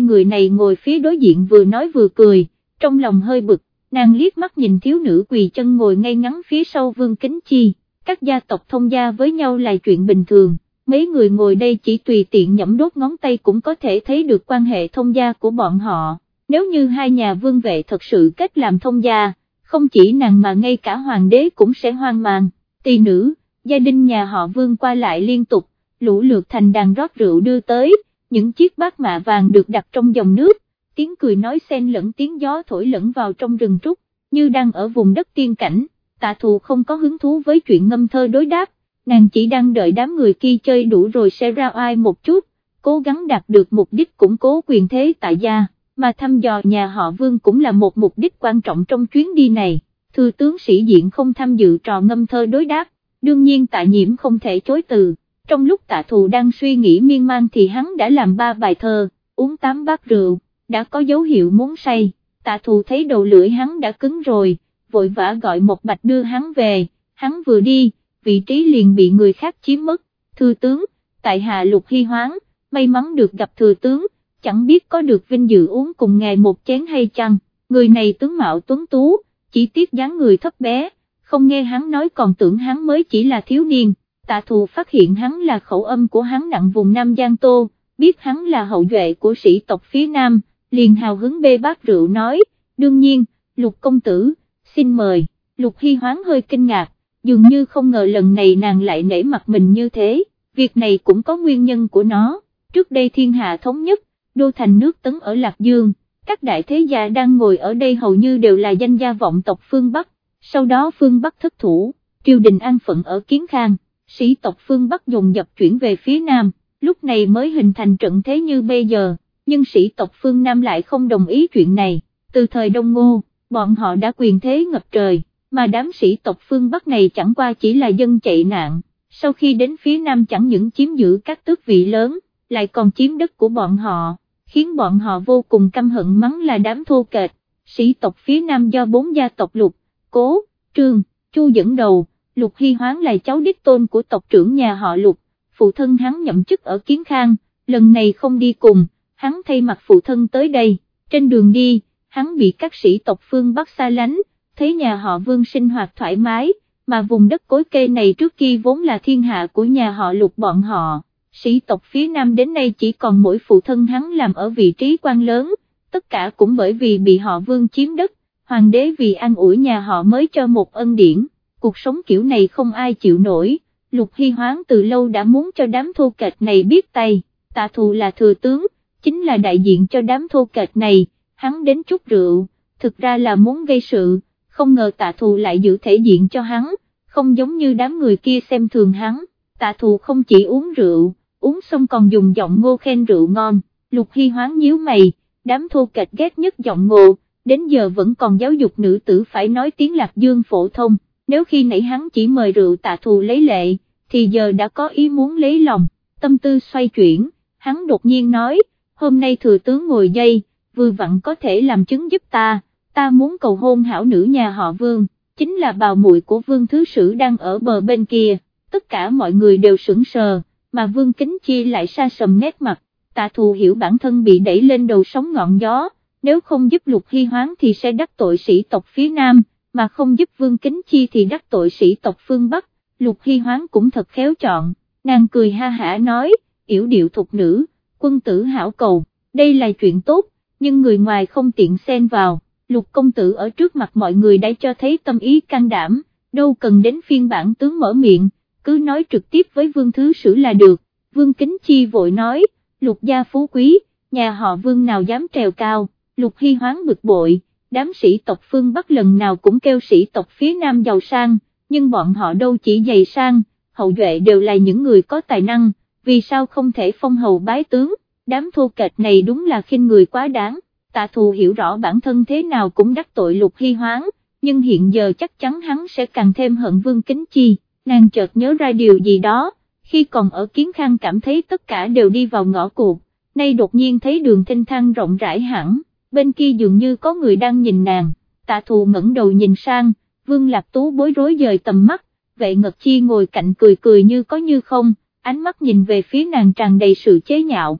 người này ngồi phía đối diện vừa nói vừa cười, trong lòng hơi bực, nàng liếc mắt nhìn thiếu nữ quỳ chân ngồi ngay ngắn phía sau vương kính chi, các gia tộc thông gia với nhau là chuyện bình thường, mấy người ngồi đây chỉ tùy tiện nhẫm đốt ngón tay cũng có thể thấy được quan hệ thông gia của bọn họ, nếu như hai nhà vương vệ thật sự kết làm thông gia, không chỉ nàng mà ngay cả hoàng đế cũng sẽ hoang mang, tỳ nữ, gia đình nhà họ vương qua lại liên tục, lũ lượt thành đàn rót rượu đưa tới, những chiếc bát mạ vàng được đặt trong dòng nước, tiếng cười nói xen lẫn tiếng gió thổi lẫn vào trong rừng trúc, như đang ở vùng đất tiên cảnh, tạ thù không có hứng thú với chuyện ngâm thơ đối đáp, nàng chỉ đang đợi đám người kia chơi đủ rồi sẽ ra ai một chút, cố gắng đạt được mục đích củng cố quyền thế tại gia, mà thăm dò nhà họ Vương cũng là một mục đích quan trọng trong chuyến đi này, thư tướng sĩ diện không tham dự trò ngâm thơ đối đáp, đương nhiên tạ nhiễm không thể chối từ, trong lúc tạ thù đang suy nghĩ miên man thì hắn đã làm ba bài thơ, uống tám bát rượu, đã có dấu hiệu muốn say, tạ thù thấy đầu lưỡi hắn đã cứng rồi, vội vã gọi một bạch đưa hắn về, hắn vừa đi, vị trí liền bị người khác chiếm mất, thư tướng, tại hạ lục hy hoáng, may mắn được gặp thừa tướng, chẳng biết có được vinh dự uống cùng ngài một chén hay chăng, người này tướng mạo tuấn tú, chỉ tiếc dáng người thấp bé, không nghe hắn nói còn tưởng hắn mới chỉ là thiếu niên, tạ thù phát hiện hắn là khẩu âm của hắn nặng vùng Nam Giang Tô, biết hắn là hậu duệ của sĩ tộc phía Nam, liền hào hứng bê bát rượu nói, đương nhiên, lục công tử, xin mời, lục hy hoáng hơi kinh ngạc, dường như không ngờ lần này nàng lại nể mặt mình như thế, việc này cũng có nguyên nhân của nó, trước đây thiên hạ thống nhất, đô thành nước tấn ở Lạc Dương, các đại thế gia đang ngồi ở đây hầu như đều là danh gia vọng tộc phương Bắc, sau đó phương Bắc thất thủ, triều đình an phận ở Kiến Khang, sĩ tộc phương Bắc dùng dập chuyển về phía Nam, lúc này mới hình thành trận thế như bây giờ, nhưng sĩ tộc phương Nam lại không đồng ý chuyện này, từ thời Đông Ngô, bọn họ đã quyền thế ngập trời, mà đám sĩ tộc phương Bắc này chẳng qua chỉ là dân chạy nạn, sau khi đến phía Nam chẳng những chiếm giữ các tước vị lớn, lại còn chiếm đất của bọn họ khiến bọn họ vô cùng căm hận mắng là đám thô kệch, sĩ tộc phía nam do bốn gia tộc lục, cố, trương, chu dẫn đầu, lục hy hoáng là cháu đích tôn của tộc trưởng nhà họ lục, phụ thân hắn nhậm chức ở kiến khang, lần này không đi cùng, hắn thay mặt phụ thân tới đây, trên đường đi, hắn bị các sĩ tộc phương Bắc xa lánh, thấy nhà họ vương sinh hoạt thoải mái, mà vùng đất cối kê này trước kia vốn là thiên hạ của nhà họ lục bọn họ sĩ tộc phía Nam đến nay chỉ còn mỗi phụ thân hắn làm ở vị trí quan lớn, tất cả cũng bởi vì bị họ vương chiếm đất, hoàng đế vì an ủi nhà họ mới cho một ân điển, cuộc sống kiểu này không ai chịu nổi, lục hy hoáng từ lâu đã muốn cho đám thô kệch này biết tay, tạ thù là thừa tướng, chính là đại diện cho đám thô kệch này, hắn đến chút rượu, thực ra là muốn gây sự, không ngờ tạ thù lại giữ thể diện cho hắn, không giống như đám người kia xem thường hắn, tạ thù không chỉ uống rượu, uống xong còn dùng giọng ngô khen rượu ngon, lục hy hoáng nhíu mày, đám thô kệch ghét nhất giọng ngô, đến giờ vẫn còn giáo dục nữ tử phải nói tiếng lạc dương phổ thông, nếu khi nãy hắn chỉ mời rượu tạ thù lấy lệ, thì giờ đã có ý muốn lấy lòng, tâm tư xoay chuyển, hắn đột nhiên nói, hôm nay thừa tướng ngồi dây, vừa vặn có thể làm chứng giúp ta, ta muốn cầu hôn hảo nữ nhà họ vương, chính là bào muội của vương thứ sử đang ở bờ bên kia, tất cả mọi người đều sững sờ mà Vương Kính Chi lại xa sầm nét mặt, tạ thù hiểu bản thân bị đẩy lên đầu sóng ngọn gió, nếu không giúp Lục Hy Hoáng thì sẽ đắc tội sĩ tộc phía Nam, mà không giúp Vương Kính Chi thì đắc tội sĩ tộc phương Bắc, Lục Hy Hoáng cũng thật khéo chọn, nàng cười ha hả nói, yểu điệu thục nữ, quân tử hảo cầu, đây là chuyện tốt, nhưng người ngoài không tiện xen vào, Lục công tử ở trước mặt mọi người đã cho thấy tâm ý can đảm, đâu cần đến phiên bản tướng mở miệng cứ nói trực tiếp với vương thứ sử là được, vương kính chi vội nói, lục gia phú quý, nhà họ vương nào dám trèo cao, lục hy hoáng bực bội, đám sĩ tộc phương Bắc lần nào cũng kêu sĩ tộc phía Nam giàu sang, nhưng bọn họ đâu chỉ dày sang, hậu duệ đều là những người có tài năng, vì sao không thể phong hầu bái tướng, đám thô kệch này đúng là khinh người quá đáng, tạ thù hiểu rõ bản thân thế nào cũng đắc tội lục hy hoáng, nhưng hiện giờ chắc chắn hắn sẽ càng thêm hận vương kính chi nàng chợt nhớ ra điều gì đó, khi còn ở kiến khang cảm thấy tất cả đều đi vào ngõ cụt nay đột nhiên thấy đường thanh thang rộng rãi hẳn, bên kia dường như có người đang nhìn nàng, tạ thù ngẩng đầu nhìn sang, vương lạc tú bối rối dời tầm mắt, vệ ngật chi ngồi cạnh cười cười như có như không, ánh mắt nhìn về phía nàng tràn đầy sự chế nhạo,